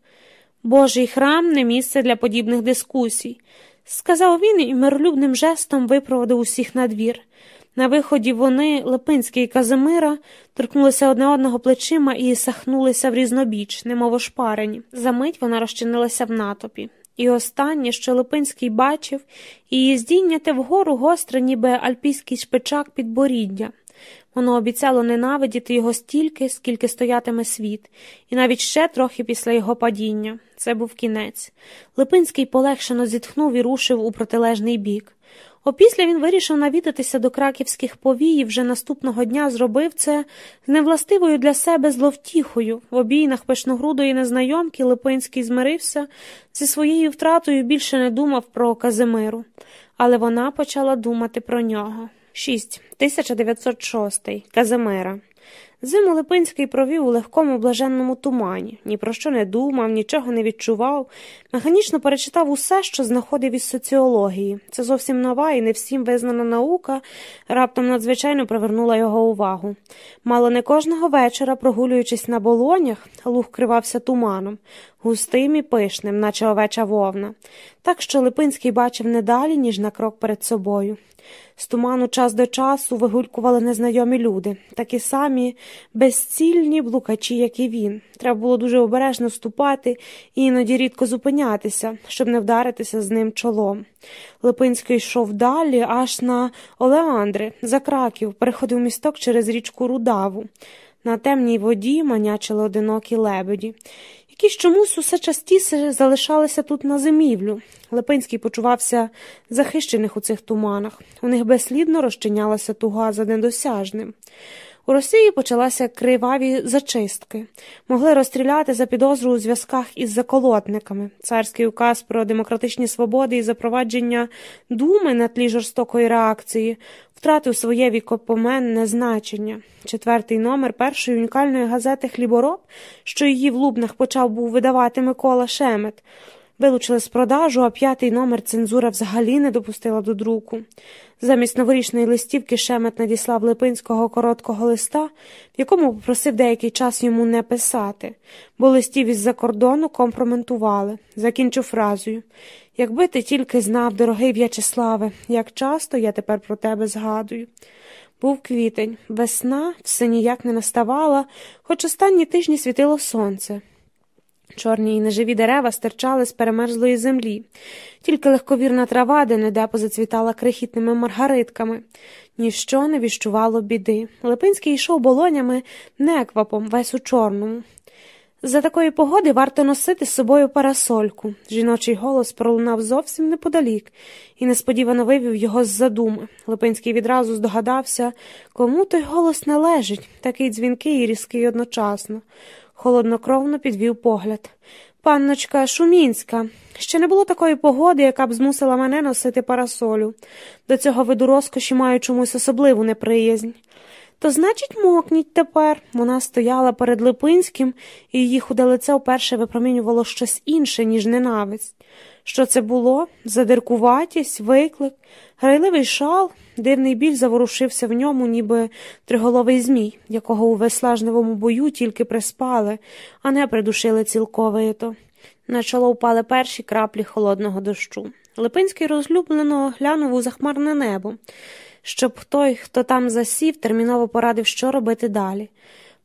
Божий храм не місце для подібних дискусій, сказав він і миролюбним жестом випроводив усіх на двір. На виході вони, Липинський і Казимира, торкнулися одне одного плечима і сахнулися в різнобіч, немов ошпарені. Замить вона розчинилася в натопі. І останнє, що Липинський бачив, її здійняте вгору гостре, ніби альпійський шпичак підборіддя. Воно обіцяло ненавидіти його стільки, скільки стоятиме світ, і навіть ще трохи після його падіння. Це був кінець. Липинський полегшено зітхнув і рушив у протилежний бік. Опісля він вирішив навідатися до краківських повій і вже наступного дня зробив це з невластивою для себе зловтіхою. В обійнах пишногрудої незнайомки Липинський змирився зі своєю втратою більше не думав про Казимиру, але вона почала думати про нього. 6. 1906. Казимира. Зиму Липинський провів у легкому блаженному тумані, ні про що не думав, нічого не відчував, механічно перечитав усе, що знаходив із соціології. Це зовсім нова і не всім визнана наука, раптом надзвичайно привернула його увагу. Мало не кожного вечора, прогулюючись на болонях, луг кривався туманом, густим і пишним, наче овеча вовна, так що Липинський бачив не далі, ніж на крок перед собою. З туману час до часу вигулькували незнайомі люди, такі самі, безцільні блукачі, як і він. Треба було дуже обережно вступати і іноді рідко зупинятися, щоб не вдаритися з ним чолом. Липинський йшов далі, аж на Олеандри, за краків, переходив місток через річку Рудаву. На темній воді манячили одинокі лебеді. Якісь чомусь усе частіше залишалися тут на зимівлю. Липинський почувався захищених у цих туманах. У них безслідно розчинялася туга за недосяжним. У Росії почалися криваві зачистки, могли розстріляти за підозру у зв'язках із заколотниками. Царський указ про демократичні свободи і запровадження думи на тлі жорстокої реакції втратив своє вікопоменне значення. Четвертий номер першої унікальної газети Хлібороб, що її в Лубнах почав був видавати Микола Шемет. Вилучили з продажу, а п'ятий номер цензура взагалі не допустила до друку. Замість новорічної листівки Шемет надіслав Липинського короткого листа, в якому попросив деякий час йому не писати, бо листів із-за кордону компроментували. Закінчив фразою Якби ти тільки знав, дорогий В'ячеславе, як часто я тепер про тебе згадую. Був квітень, весна все ніяк не наставала, хоч останні тижні світило сонце. Чорні й неживі дерева стирчали з перемерзлої землі, тільки легковірна трава де неде позацвітала крихітними маргаритками. Ніщо не віщувало біди. Липинський йшов болонями неквапом, весь у чорному. За такої погоди варто носити з собою парасольку. Жіночий голос пролунав зовсім неподалік і несподівано вивів його з задуми. Липинський відразу здогадався, кому той голос належить, такий дзвінкий і різкий одночасно холоднокровно підвів погляд. Панночка Шумінська. Ще не було такої погоди, яка б змусила мене носити парасолю. До цього виду розкоші маю чомусь особливу неприязнь. То, значить, мокніть тепер. Вона стояла перед Липинським, і її худе лице вперше випромінювало щось інше, ніж ненависть. Що це було? Задиркуватість, виклик, грайливий шал, дивний біль заворушився в ньому, ніби триголовий змій, якого у веслажневому бою тільки приспали, а не придушили цілковито. На чоло впали перші краплі холодного дощу. Липинський розлюблено глянув у захмарне небо, щоб той, хто там засів, терміново порадив, що робити далі.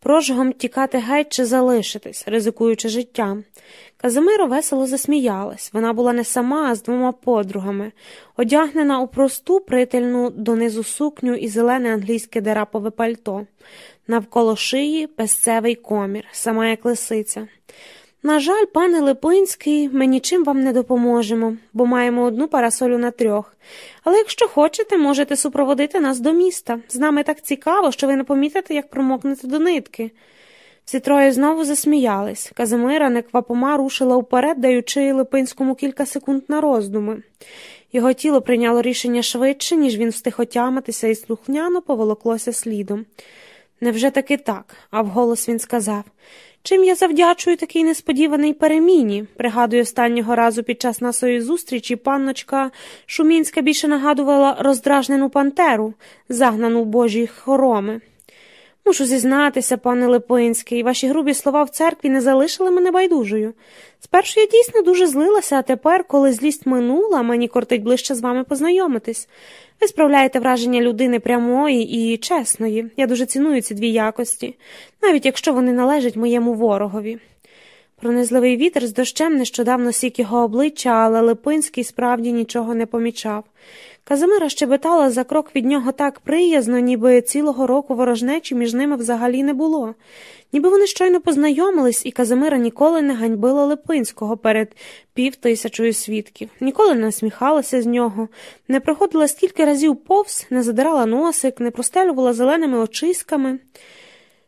Прожигом тікати геть чи залишитись, ризикуючи життям. Казимира весело засміялась. Вона була не сама, а з двома подругами, одягнена у просту, прительну донизу сукню і зелене англійське дерапове пальто, навколо шиї песцевий комір, сама як лисиця. На жаль, пане Липинський, ми нічим вам не допоможемо, бо маємо одну парасолю на трьох. Але якщо хочете, можете супроводити нас до міста. З нами так цікаво, що ви не помітите, як промокнете до нитки. Всі троє знову засміялись. Казимира неквапома рушила вперед, даючи Липинському кілька секунд на роздуми. Його тіло прийняло рішення швидше, ніж він встиг отямитися і слухняно поволоклося слідом. Невже таки так? А вголос він сказав. Чим я завдячую такій несподіваній переміні? Пригадую, останнього разу під час нашої зустрічі панночка Шумінська більше нагадувала роздражнену пантеру, загнану в божі хороми. Мушу зізнатися, пане Липинський, ваші грубі слова в церкві не залишили мене байдужою. Спершу я дійсно дуже злилася, а тепер, коли злість минула, мені кортить ближче з вами познайомитись. Ви справляєте враження людини прямої і чесної. Я дуже ціную ці дві якості, навіть якщо вони належать моєму ворогові. Пронизливий вітер з дощем нещодавно сік його обличчя, але Липинський справді нічого не помічав. Казимира щебетала за крок від нього так приязно, ніби цілого року ворожнечі між ними взагалі не було, ніби вони щойно познайомились, і Казимира ніколи не ганьбила Липинського перед півтисячою свідків, ніколи не сміхалася з нього, не проходила стільки разів повз, не задирала носик, не простелювала зеленими очиськами.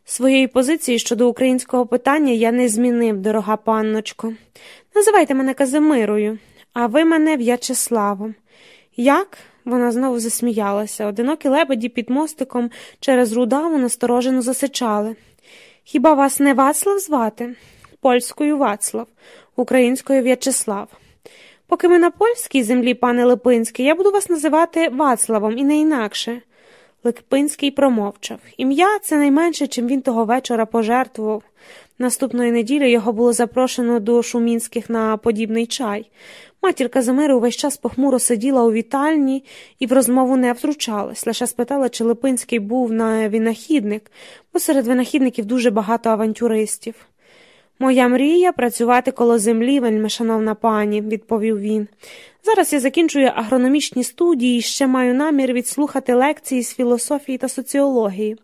Своєї позиції щодо українського питання я не змінив, дорога панночко. Називайте мене Казимирою, а ви мене В'ячеславом. Як? Вона знову засміялася. Одинокі лебеді під мостиком через рудаву насторожено засичали. Хіба вас не Вацлав звати? Польською Вацлав, українською В'ячеслав. Поки ми на польській землі, пане Липинський, я буду вас називати Вацлавом і не інакше. Липинський промовчав. Ім'я це найменше, чим він того вечора пожертвував. Наступної неділі його було запрошено до шумінських на подібний чай. Матір Замири увесь час похмуро сиділа у вітальні і в розмову не втручалась, лише спитала, чи Липинський був на винахідник, бо серед винахідників дуже багато авантюристів. Моя мрія працювати коло землі, вельми шановна пані, відповів він. Зараз я закінчую агрономічні студії і ще маю намір відслухати лекції з філософії та соціології.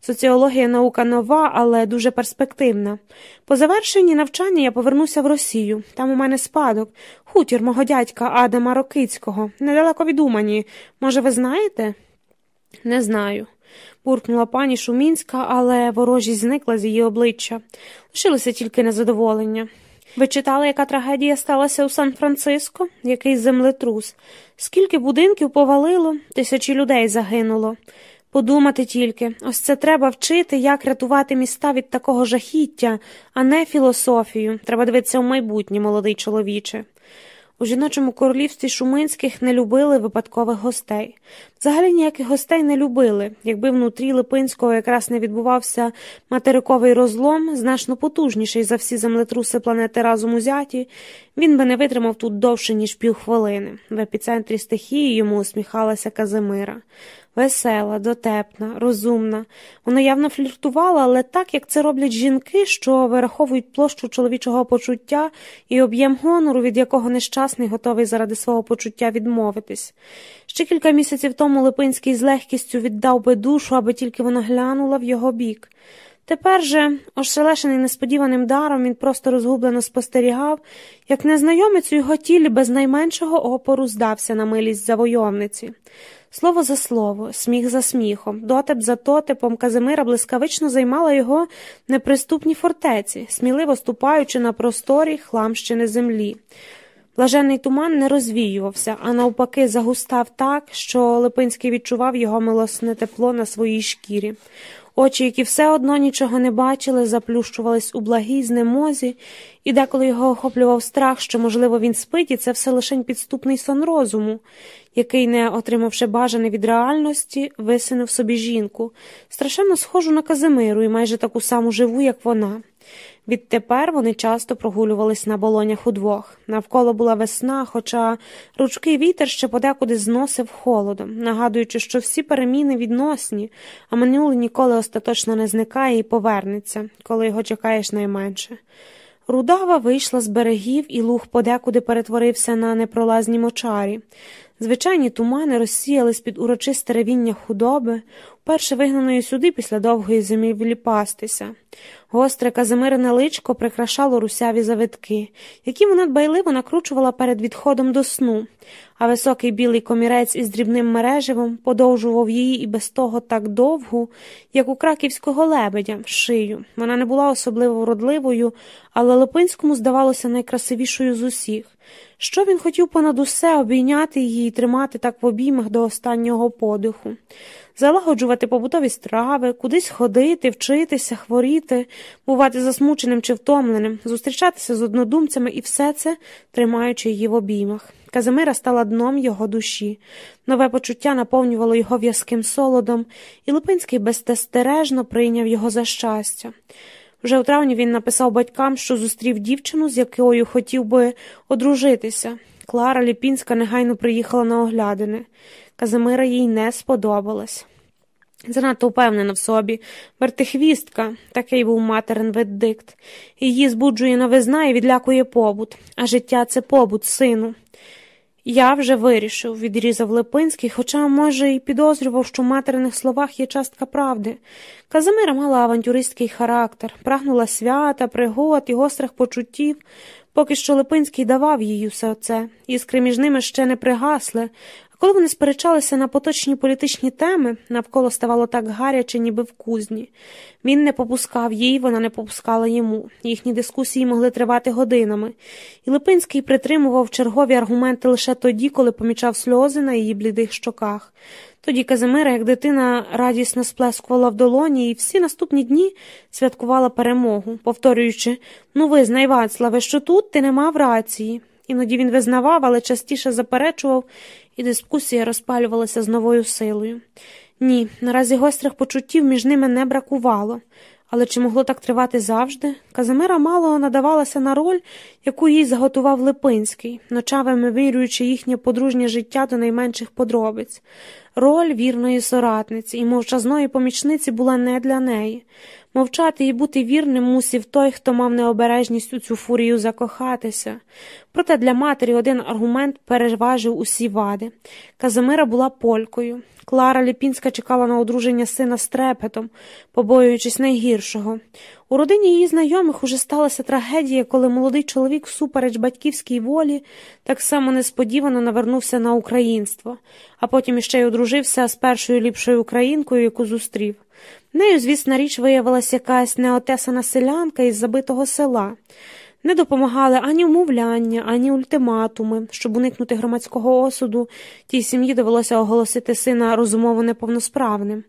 Соціологія наука нова, але дуже перспективна. По завершенні навчання я повернуся в Росію. Там у мене спадок, хутір мого дядька Адама Рокицького, недалеко від Умані. Може, ви знаєте? Не знаю. Буркнула пані Шумінська, але ворожість зникла з її обличчя. Лишилося тільки незадоволення. Ви читали, яка трагедія сталася у Сан-Франциско? Який землетрус? Скільки будинків повалило, тисячі людей загинуло. Подумати тільки, ось це треба вчити, як рятувати міста від такого жахіття, а не філософію. Треба дивитися в майбутнє, молодий чоловіче. У жіночому королівстві Шуминських не любили випадкових гостей. Взагалі ніяких гостей не любили. Якби внутрі Липинського якраз не відбувався материковий розлом, значно потужніший за всі землетруси планети разом узяті, він би не витримав тут довше, ніж півхвилини. В епіцентрі стихії йому усміхалася Казимира. Весела, дотепна, розумна. Вона явно фліртувала, але так, як це роблять жінки, що вираховують площу чоловічого почуття і об'єм гонору, від якого нещасний готовий заради свого почуття відмовитись. Ще кілька місяців тому Липинський з легкістю віддав би душу, аби тільки вона глянула в його бік. Тепер же, ошелешений несподіваним даром, він просто розгублено спостерігав, як незнайомець у його тілі без найменшого опору здався на милість завойовниці. Слово за слово, сміх за сміхом, дотеп за дотепом Казимира блискавично займала його неприступні фортеці, сміливо ступаючи на просторі хламщини землі. Блаженний туман не розвіювався, а навпаки, загустав так, що Липинський відчував його милосне тепло на своїй шкірі. Очі, які все одно нічого не бачили, заплющувались у благій знемозі, і деколи його охоплював страх, що, можливо, він спить, і це все лишень підступний сон розуму, який, не отримавши бажане від реальності, висинув собі жінку, страшенно схожу на Казимиру і майже таку саму живу, як вона. Відтепер вони часто прогулювались на болонях удвох. Навколо була весна, хоча ручкий вітер ще подекуди зносив холодом, нагадуючи, що всі переміни відносні, а минуле ніколи остаточно не зникає і повернеться, коли його чекаєш найменше. Рудава вийшла з берегів, і луг подекуди перетворився на непролазні мочарі. Звичайні тумани розсіялись під урочисте ревіння худоби, вперше вигнаної сюди після довгої зими вліпастися. Гостре казимирине личко прикрашало русяві завитки, які вона дбайливо накручувала перед відходом до сну, а високий білий комірець із дрібним мереживом подовжував її і без того так довгу, як у краківського лебедя, шию. Вона не була особливо вродливою, але Липинському здавалося найкрасивішою з усіх. Що він хотів понад усе обійняти її і тримати так в обіймах до останнього подиху, залагоджувати побутові страви, кудись ходити, вчитися, хворіти, бувати засмученим чи втомленим, зустрічатися з однодумцями і все це тримаючи її в обіймах. Казимира стала дном його душі. Нове почуття наповнювало його в'язким солодом, і Липинський безтестережно прийняв його за щастя. Вже у травні він написав батькам, що зустрів дівчину, з якою хотів би одружитися. Клара Ліпінська негайно приїхала на оглядини. Казимира їй не сподобалась. Занадто впевнена в собі, вертихвістка, такий був материн веддикт. Її збуджує новизна і відлякує побут, а життя це побут, сину. Я вже вирішив, відрізав Липинський, хоча, може, і підозрював, що в материних словах є частка правди. Казимира мала авантюристський характер, прагнула свята, пригод і гострих почуттів, поки що Липинський давав їй усе це, іскри між ними ще не пригасли, коли вони сперечалися на поточні політичні теми, навколо ставало так гаряче, ніби в кузні. Він не попускав їй, вона не попускала йому. Їхні дискусії могли тривати годинами, і Липинський притримував чергові аргументи лише тоді, коли помічав сльози на її блідих щоках. Тоді Казимира, як дитина, радісно сплескувала в долоні, і всі наступні дні святкувала перемогу, повторюючи Ну, визнай, Вацлаве, що тут ти не мав рації. Іноді він визнавав, але частіше заперечував і дискусія розпалювалася з новою силою. Ні, наразі гострих почуттів між ними не бракувало. Але чи могло так тривати завжди? Казимира мало надавалася на роль, яку їй заготував Липинський, ночами вимірюючи їхнє подружнє життя до найменших подробиць. Роль вірної соратниці і мовчазної помічниці була не для неї. Мовчати і бути вірним мусив той, хто мав необережність у цю фурію закохатися. Проте для матері один аргумент переважив усі вади. Казимира була полькою. Клара Ліпінська чекала на одруження сина з трепетом, побоюючись найгіршого. У родині її знайомих уже сталася трагедія, коли молодий чоловік, всупереч батьківській волі, так само несподівано навернувся на українство, а потім іще й одружився з першою ліпшою українкою, яку зустрів. Нею, звісна річ, виявилася якась неотесана селянка із забитого села. Не допомагали ані вмовляння, ані ультиматуми. Щоб уникнути громадського осуду, тій сім'ї довелося оголосити сина розумово неповносправним.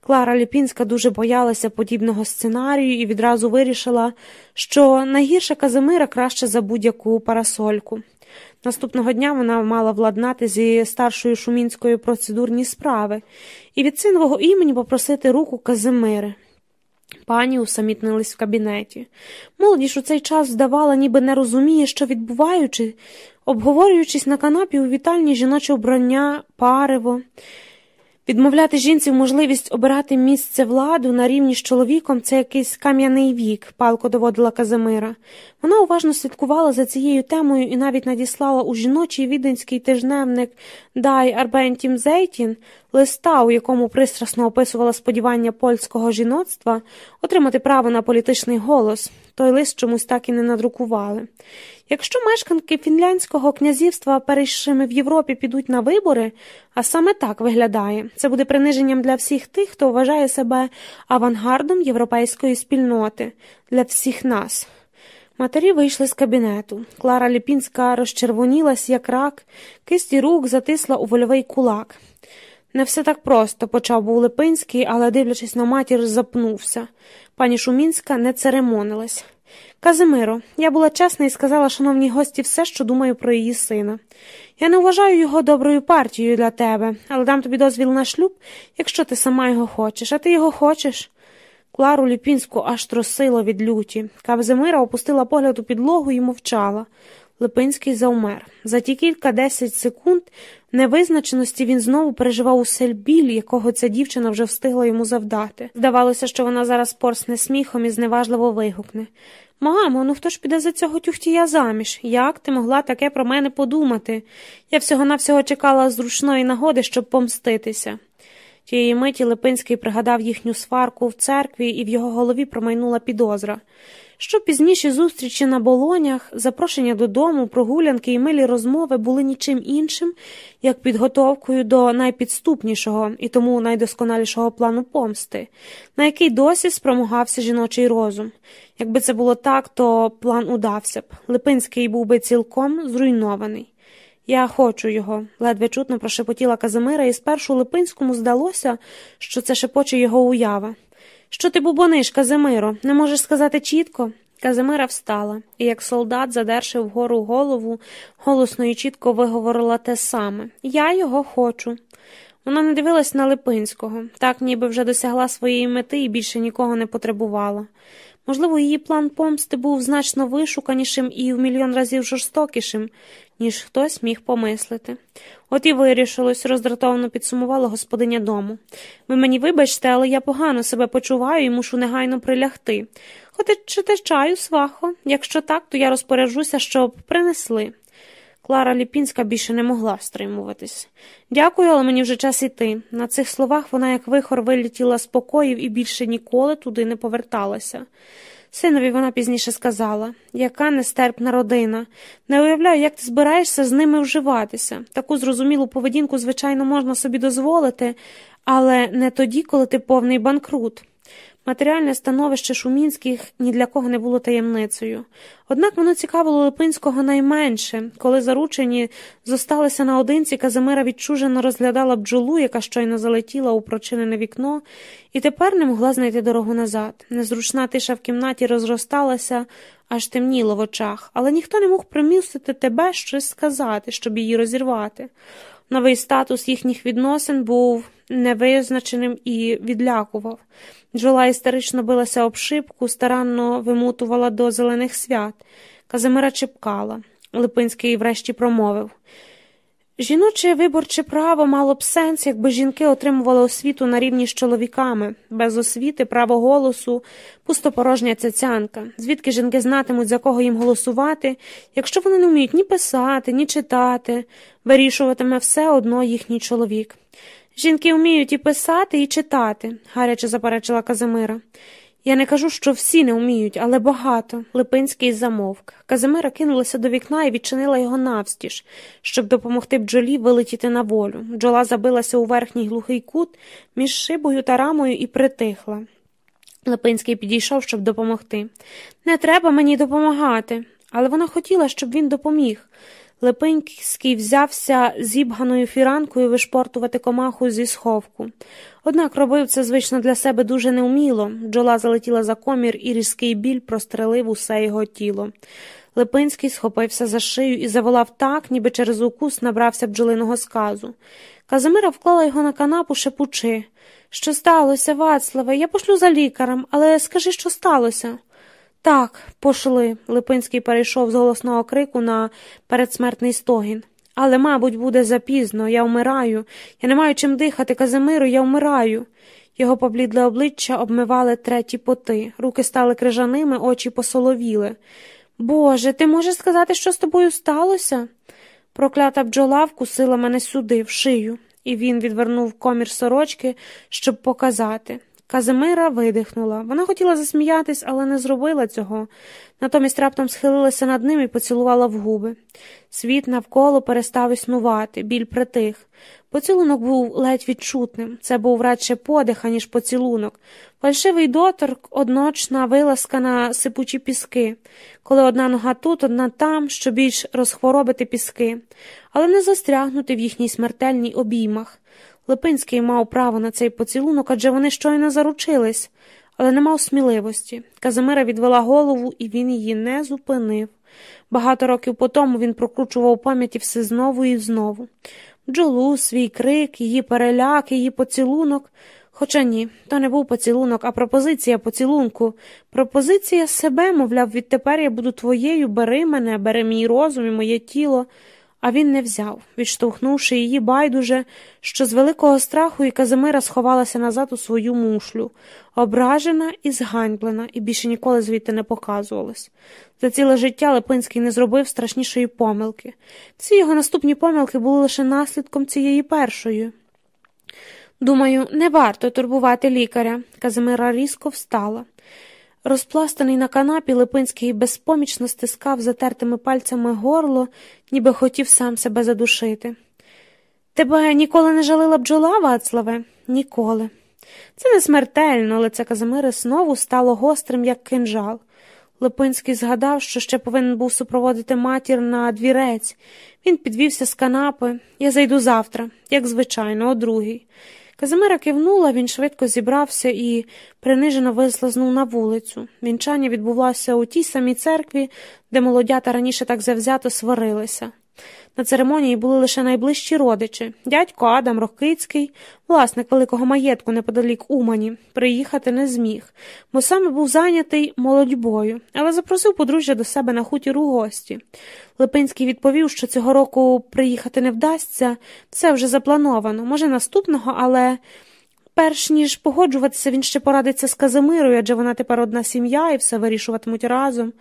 Клара Ліпінська дуже боялася подібного сценарію і відразу вирішила, що найгірша Казимира краще за будь-яку парасольку. Наступного дня вона мала владнати зі старшою шумінською процедурні справи і від синового імені попросити руку Казимири. Пані усамітнились в кабінеті. Молодіж у цей час здавала, ніби не розуміє, що відбуваючи, обговорюючись на канапі у вітальні жіноче обрання, париво. Відмовляти жінці в можливість обирати місце владу на рівні з чоловіком це якийсь кам'яний вік, палко доводила Казимира. Вона уважно слідкувала за цією темою і навіть надіслала у жіночий віденський тижневник Дай Арбентім Зейтін листа, у якому пристрасно описувала сподівання польського жіноцтва отримати право на політичний голос. Той лист чомусь так і не надрукували. Якщо мешканки фінляндського князівства, перейшими в Європі, підуть на вибори, а саме так виглядає, це буде приниженням для всіх тих, хто вважає себе авангардом європейської спільноти, для всіх нас. Матері вийшли з кабінету. Клара Ліпінська розчервонілась, як рак, кисті рук затисла у вольовий кулак. Не все так просто, почав був Липинський, але, дивлячись на матір, запнувся. Пані Шумінська не церемонилась. Казимиро, я була чесна і сказала шановній гості все, що думаю про її сина. Я не вважаю його доброю партією для тебе, але дам тобі дозвіл на шлюб, якщо ти сама його хочеш, а ти його хочеш. Клару Ліпінську аж тросило від люті. Казимира опустила погляд у підлогу і мовчала. Липинський завмер. За ті кілька десять секунд невизначеності він знову переживав усель біль, якого ця дівчина вже встигла йому завдати. Здавалося, що вона зараз порсне сміхом і зневажливо вигукне. Мамо, ну хто ж піде за цього тюхтія заміж? Як ти могла таке про мене подумати? Я всього навсього чекала зручної нагоди, щоб помститися. Тієї миті Липинський пригадав їхню сварку в церкві, і в його голові промайнула підозра. Що пізніші зустрічі на болонях, запрошення додому, прогулянки і милі розмови були нічим іншим, як підготовкою до найпідступнішого і тому найдосконалішого плану помсти, на який досі спромагався жіночий розум. Якби це було так, то план удався б. Липинський був би цілком зруйнований. Я хочу його, ледве чутно прошепотіла Казимира, і спершу Липинському здалося, що це шепоче його уява. Що ти бубониш, Казимиро, не можеш сказати чітко? Казимира встала, і, як солдат, задерши вгору голову, голосно і чітко виговорила те саме Я його хочу. Вона не дивилась на Липинського, так ніби вже досягла своєї мети і більше нікого не потребувала. Можливо, її план помсти був значно вишуканішим і в мільйон разів жорстокішим, ніж хтось міг помислити. От і вирішилось, роздратовано підсумувала господиня дому. Ви мені вибачте, але я погано себе почуваю і мушу негайно прилягти. Хочете чаю, свахо? Якщо так, то я розпоряджуся, щоб принесли. Клара Ліпінська більше не могла стримуватись. Дякую, але мені вже час іти. На цих словах вона, як вихор, вилетіла з покоїв і більше ніколи туди не поверталася. Синові вона пізніше сказала яка нестерпна родина. Не уявляю, як ти збираєшся з ними вживатися. Таку зрозумілу поведінку, звичайно, можна собі дозволити, але не тоді, коли ти повний банкрут. Матеріальне становище Шумінських ні для кого не було таємницею. Однак воно цікавило Липинського найменше, коли заручені зосталися наодинці, Казимира відчужено розглядала бджолу, яка щойно залетіла у прочинене вікно, і тепер не могла знайти дорогу назад. Незручна тиша в кімнаті розросталася, аж темніло в очах, але ніхто не мог примусити тебе щось сказати, щоб її розірвати. Новий статус їхніх відносин був невизначеним і відлякував. Джола істерично билася об шибку, старанно вимутувала до зелених свят. Казимира чіпкала. Липинський врешті промовив. Жіноче виборче право мало б сенс, якби жінки отримували освіту на рівні з чоловіками, без освіти, право голосу, пустопорожня цяцянка, звідки жінки знатимуть, за кого їм голосувати, якщо вони не вміють ні писати, ні читати, вирішуватиме все одно їхній чоловік. Жінки вміють і писати, і читати, гаряче заперечила Казимира. Я не кажу, що всі не вміють, але багато. Липинський замовк. Казимира кинулася до вікна і відчинила його навстіж, щоб допомогти бджолі вилетіти на волю. Бджола забилася у верхній глухий кут між шибою та рамою і притихла. Липинський підійшов, щоб допомогти. Не треба мені допомагати, але вона хотіла, щоб він допоміг. Липинський взявся зібганою фіранкою вишпортувати комаху зі сховку. Однак робив це звично для себе дуже неуміло. Джола залетіла за комір, і різкий біль прострелив усе його тіло. Липинський схопився за шию і заволав так, ніби через укус набрався бджолиного сказу. Казимира вклала його на канапу, шепучи. Що сталося, Вацлаве? Я пошлю за лікарем, але скажи, що сталося. Так, пошли. Липинський перейшов з голосного крику на передсмертний стогін. Але, мабуть, буде запізно, я вмираю. Я не маю чим дихати, Казимиру, я вмираю. Його поблідле обличчя обмивали треті поти, руки стали крижаними, очі посоловіли. Боже, ти можеш сказати, що з тобою сталося? Проклята бджола вкусила мене сюди, в шию, і він відвернув комір сорочки, щоб показати. Казимира видихнула. Вона хотіла засміятись, але не зробила цього. Натомість раптом схилилася над ним і поцілувала в губи. Світ навколо перестав існувати, біль притих. Поцілунок був ледь відчутним. Це був радше подих, аніж поцілунок. Фальшивий доторк, одночна виласка на сипучі піски, коли одна нога тут, одна там, що більш розхворобити піски, але не застрягнути в їхній смертельній обіймах. Липинський мав право на цей поцілунок, адже вони щойно заручились, але не мав сміливості. Казимира відвела голову, і він її не зупинив. Багато років по тому він прокручував пам'яті все знову і знову. Бджолу, свій крик, її переляк, її поцілунок. Хоча ні, то не був поцілунок, а пропозиція поцілунку. Пропозиція себе, мовляв, відтепер я буду твоєю, бери мене, бери мій розум і моє тіло. А він не взяв, відштовхнувши її байдуже, що з великого страху і Казимира сховалася назад у свою мушлю, ображена і зганьблена, і більше ніколи звідти не показувалась. За ціле життя Липинський не зробив страшнішої помилки. Всі його наступні помилки були лише наслідком цієї першої. Думаю, не варто турбувати лікаря. Казимира різко встала. Розпластаний на канапі, Липинський безпомічно стискав затертими пальцями горло, ніби хотів сам себе задушити. Тебе ніколи не жалила бджола, Вацлаве? Ніколи. Це не смертельно, лице Казимири знову стало гострим, як кинжал. Липинський згадав, що ще повинен був супроводити матір на двірець. Він підвівся з канапи. Я зайду завтра, як звичайно, о другій. Казимира кивнула, він швидко зібрався і принижено вислизнув на вулицю. Вінчання відбувалося у тій самій церкві, де молодята раніше так завзято сварилися. На церемонії були лише найближчі родичі дядько Адам Рокицький, власник великого маєтку неподалік Умані, приїхати не зміг, бо саме був зайнятий молодьбою, але запросив подружжя до себе на хутір у гості. Липинський відповів, що цього року приїхати не вдасться, все вже заплановано, може, наступного, але. Перш ніж погоджуватися, він ще порадиться з Казимирою, адже вона тепер одна сім'я і все вирішуватимуть разом.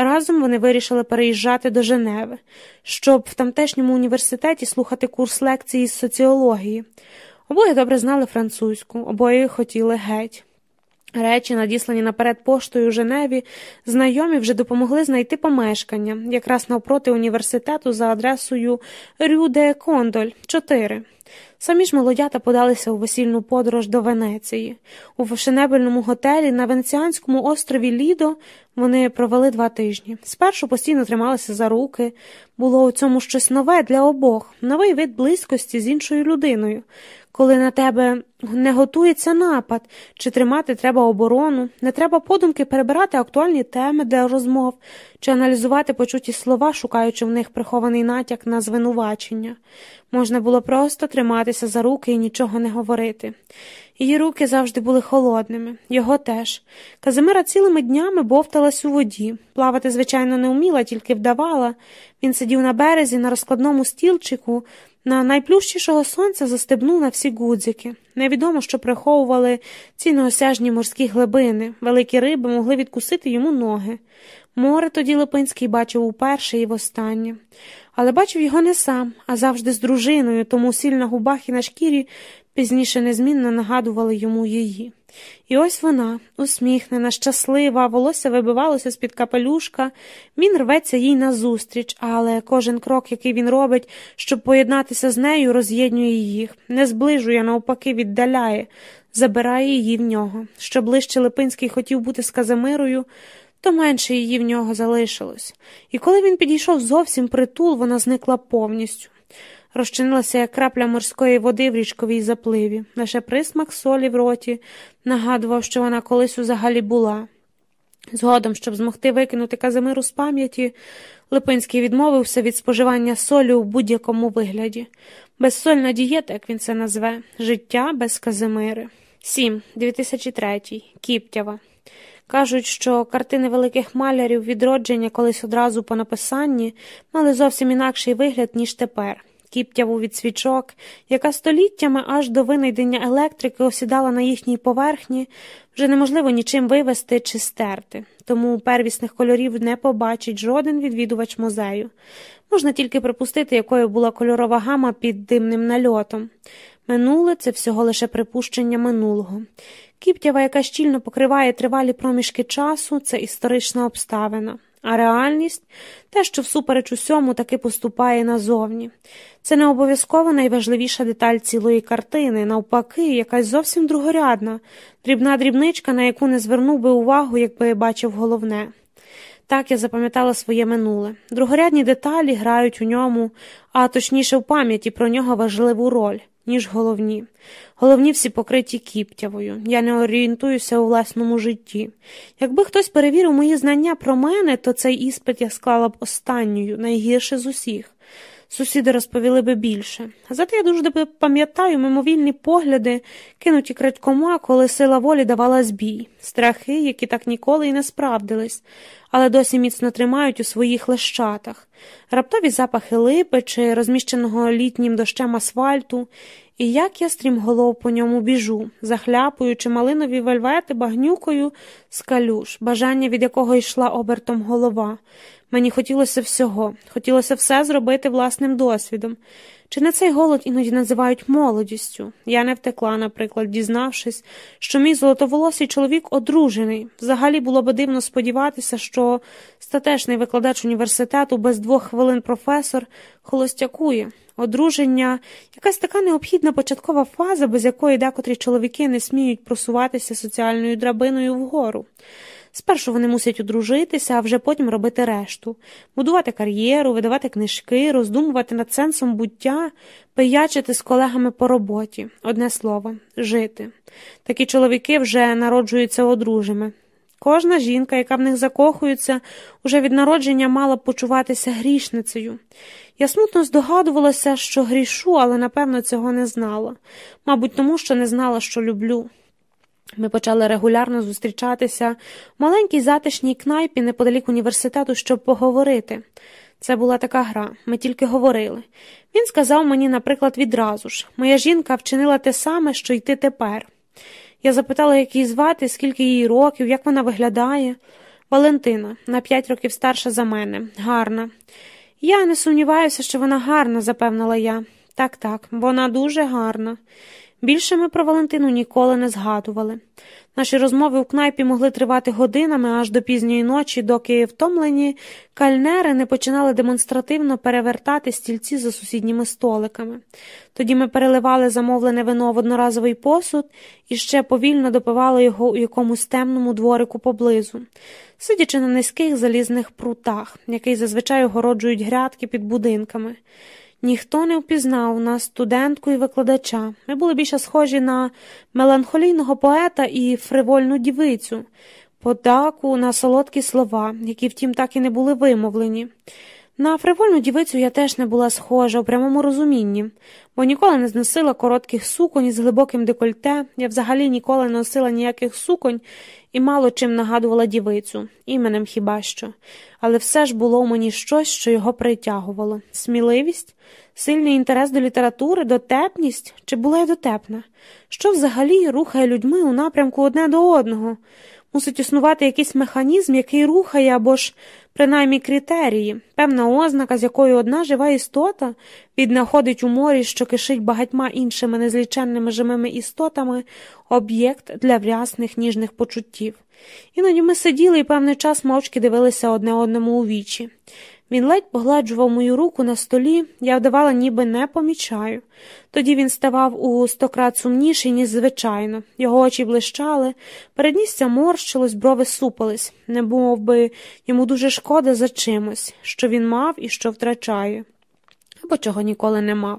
Разом вони вирішили переїжджати до Женеви, щоб в тамтешньому університеті слухати курс лекції з соціології. Обоє добре знали французьку, обоє хотіли геть. Речі, надіслані наперед поштою у Женеві, знайомі вже допомогли знайти помешкання, якраз навпроти університету за адресою Рю де Кондоль, 4. Самі ж молодята подалися у весільну подорож до Венеції. У фешенебельному готелі на Венеціанському острові Лідо вони провели два тижні. Спершу постійно трималися за руки. Було у цьому щось нове для обох, новий вид близькості з іншою людиною. Коли на тебе не готується напад, чи тримати треба оборону, не треба подумки перебирати актуальні теми для розмов, чи аналізувати почуті слова, шукаючи в них прихований натяк на звинувачення. Можна було просто триматися за руки і нічого не говорити. Її руки завжди були холодними, його теж. Казимира цілими днями бовталась у воді. Плавати, звичайно, не вміла, тільки вдавала. Він сидів на березі на розкладному стілчику, на найплющішого сонця застебнув на всі гудзики. Невідомо, що приховували ці неосяжні морські глибини, великі риби могли відкусити йому ноги. Море тоді Липинський бачив уперше і востаннє. Але бачив його не сам, а завжди з дружиною, тому сіль на губах і на шкірі пізніше незмінно нагадували йому її. І ось вона, усміхнена, щаслива, волосся вибивалося з-під капелюшка, він рветься їй назустріч, але кожен крок, який він робить, щоб поєднатися з нею, роз'єднує їх, не зближує, навпаки, віддаляє, забирає її в нього. Що ближче Липинський хотів бути з Казимирою, то менше її в нього залишилось. І коли він підійшов зовсім притул, вона зникла повністю розчинилася, як крапля морської води в річковій запливі, лише присмак солі в роті нагадував, що вона колись узагалі була. Згодом, щоб змогти викинути Казимиру з пам'яті, Липинський відмовився від споживання солі у будь-якому вигляді. Безсольна дієта, як він це назве, життя без Казимири. 7. 2003. Кіптява. Кажуть, що картини великих малярів відродження колись одразу по написанні мали зовсім інакший вигляд, ніж тепер кіптяву від свічок, яка століттями аж до винайдення електрики осідала на їхній поверхні, вже неможливо нічим вивести чи стерти, тому первісних кольорів не побачить жоден відвідувач музею. Можна тільки припустити, якою була кольорова гама під димним нальотом. Минуле це всього лише припущення минулого. Кіптява, яка щільно покриває тривалі проміжки часу, це історична обставина. А реальність те, що всупереч усьому таки поступає назовні. Це не обов'язково найважливіша деталь цілої картини, навпаки, якась зовсім другорядна, дрібна дрібничка, на яку не звернув би увагу, якби бачив головне. Так я запам'ятала своє минуле. Другорядні деталі грають у ньому, а точніше в пам'яті про нього важливу роль ніж головні. Головні всі покриті кіптявою. Я не орієнтуюся у власному житті. Якби хтось перевірив мої знання про мене, то цей іспит я склала б останньою, найгірше з усіх. Сусіди розповіли би більше. Зате я дуже добре пам'ятаю мимовільні погляди, кинуті крадькома, коли сила волі давала збій, страхи, які так ніколи й не справдились, але досі міцно тримають у своїх лещатах, раптові запахи липи чи розміщеного літнім дощем асфальту, і як я стрімголов по ньому біжу, захляпуючи малинові вельвети багнюкою з калюш, бажання від якого йшла обертом голова. Мені хотілося всього, хотілося все зробити власним досвідом. Чи не цей голод іноді називають молодістю? Я не втекла, наприклад, дізнавшись, що мій золотоволосий чоловік одружений. Взагалі було би дивно сподіватися, що статешний викладач університету без двох хвилин професор холостякує. Одруження якась така необхідна початкова фаза, без якої декотрі чоловіки не сміють просуватися соціальною драбиною вгору. Спершу вони мусять одружитися, а вже потім робити решту, будувати кар'єру, видавати книжки, роздумувати над сенсом буття, пиячити з колегами по роботі. Одне слово, жити. Такі чоловіки вже народжуються одружими. Кожна жінка, яка в них закохується, уже від народження мала б почуватися грішницею. Я смутно здогадувалася, що грішу, але напевно цього не знала, мабуть, тому що не знала, що люблю. Ми почали регулярно зустрічатися в маленькій затишній кнайпі неподалік університету, щоб поговорити. Це була така гра, ми тільки говорили. Він сказав мені, наприклад, відразу ж моя жінка вчинила те саме, що й ти тепер. Я запитала, як її звати, скільки їй років, як вона виглядає. Валентина, на п'ять років старша за мене, гарна. Я не сумніваюся, що вона гарна, запевнила я. Так, так, вона дуже гарна. Більше ми про Валентину ніколи не згадували. Наші розмови у кнайпі могли тривати годинами аж до пізньої ночі, доки втомлені кальнери не починали демонстративно перевертати стільці за сусідніми столиками. Тоді ми переливали замовлене вино в одноразовий посуд і ще повільно допивали його у якомусь темному дворику поблизу, сидячи на низьких залізних прутах, який зазвичай огороджують грядки під будинками. Ніхто не впізнав нас студентку і викладача. Ми були більше схожі на меланхолійного поета і фривольну дівицю, подаку на солодкі слова, які, втім, так і не були вимовлені. На фривольну дівицю я теж не була схожа у прямому розумінні, бо ніколи не зносила коротких суконь із глибоким декольте, я взагалі ніколи не носила ніяких суконь і мало чим нагадувала дівицю, іменем хіба що. Але все ж було у мені щось, що його притягувало сміливість, сильний інтерес до літератури, дотепність чи була я дотепна? Що взагалі рухає людьми у напрямку одне до одного? Мусить існувати якийсь механізм, який рухає або ж принаймні критерії, певна ознака, з якою одна жива істота віднаходить у морі, що кишить багатьма іншими незліченними живими істотами, об'єкт для врясних ніжних почуттів. Іноді ми сиділи і певний час мовчки дивилися одне одному у вічі. Він ледь погладжував мою руку на столі, я вдавала, ніби не помічаю. Тоді він ставав у стократ сумніший, ніж звичайно. Його очі блищали, передністя морщилось, брови супались, не мов би йому дуже шкода за чимось, що він мав і що втрачає, або чого ніколи не мав.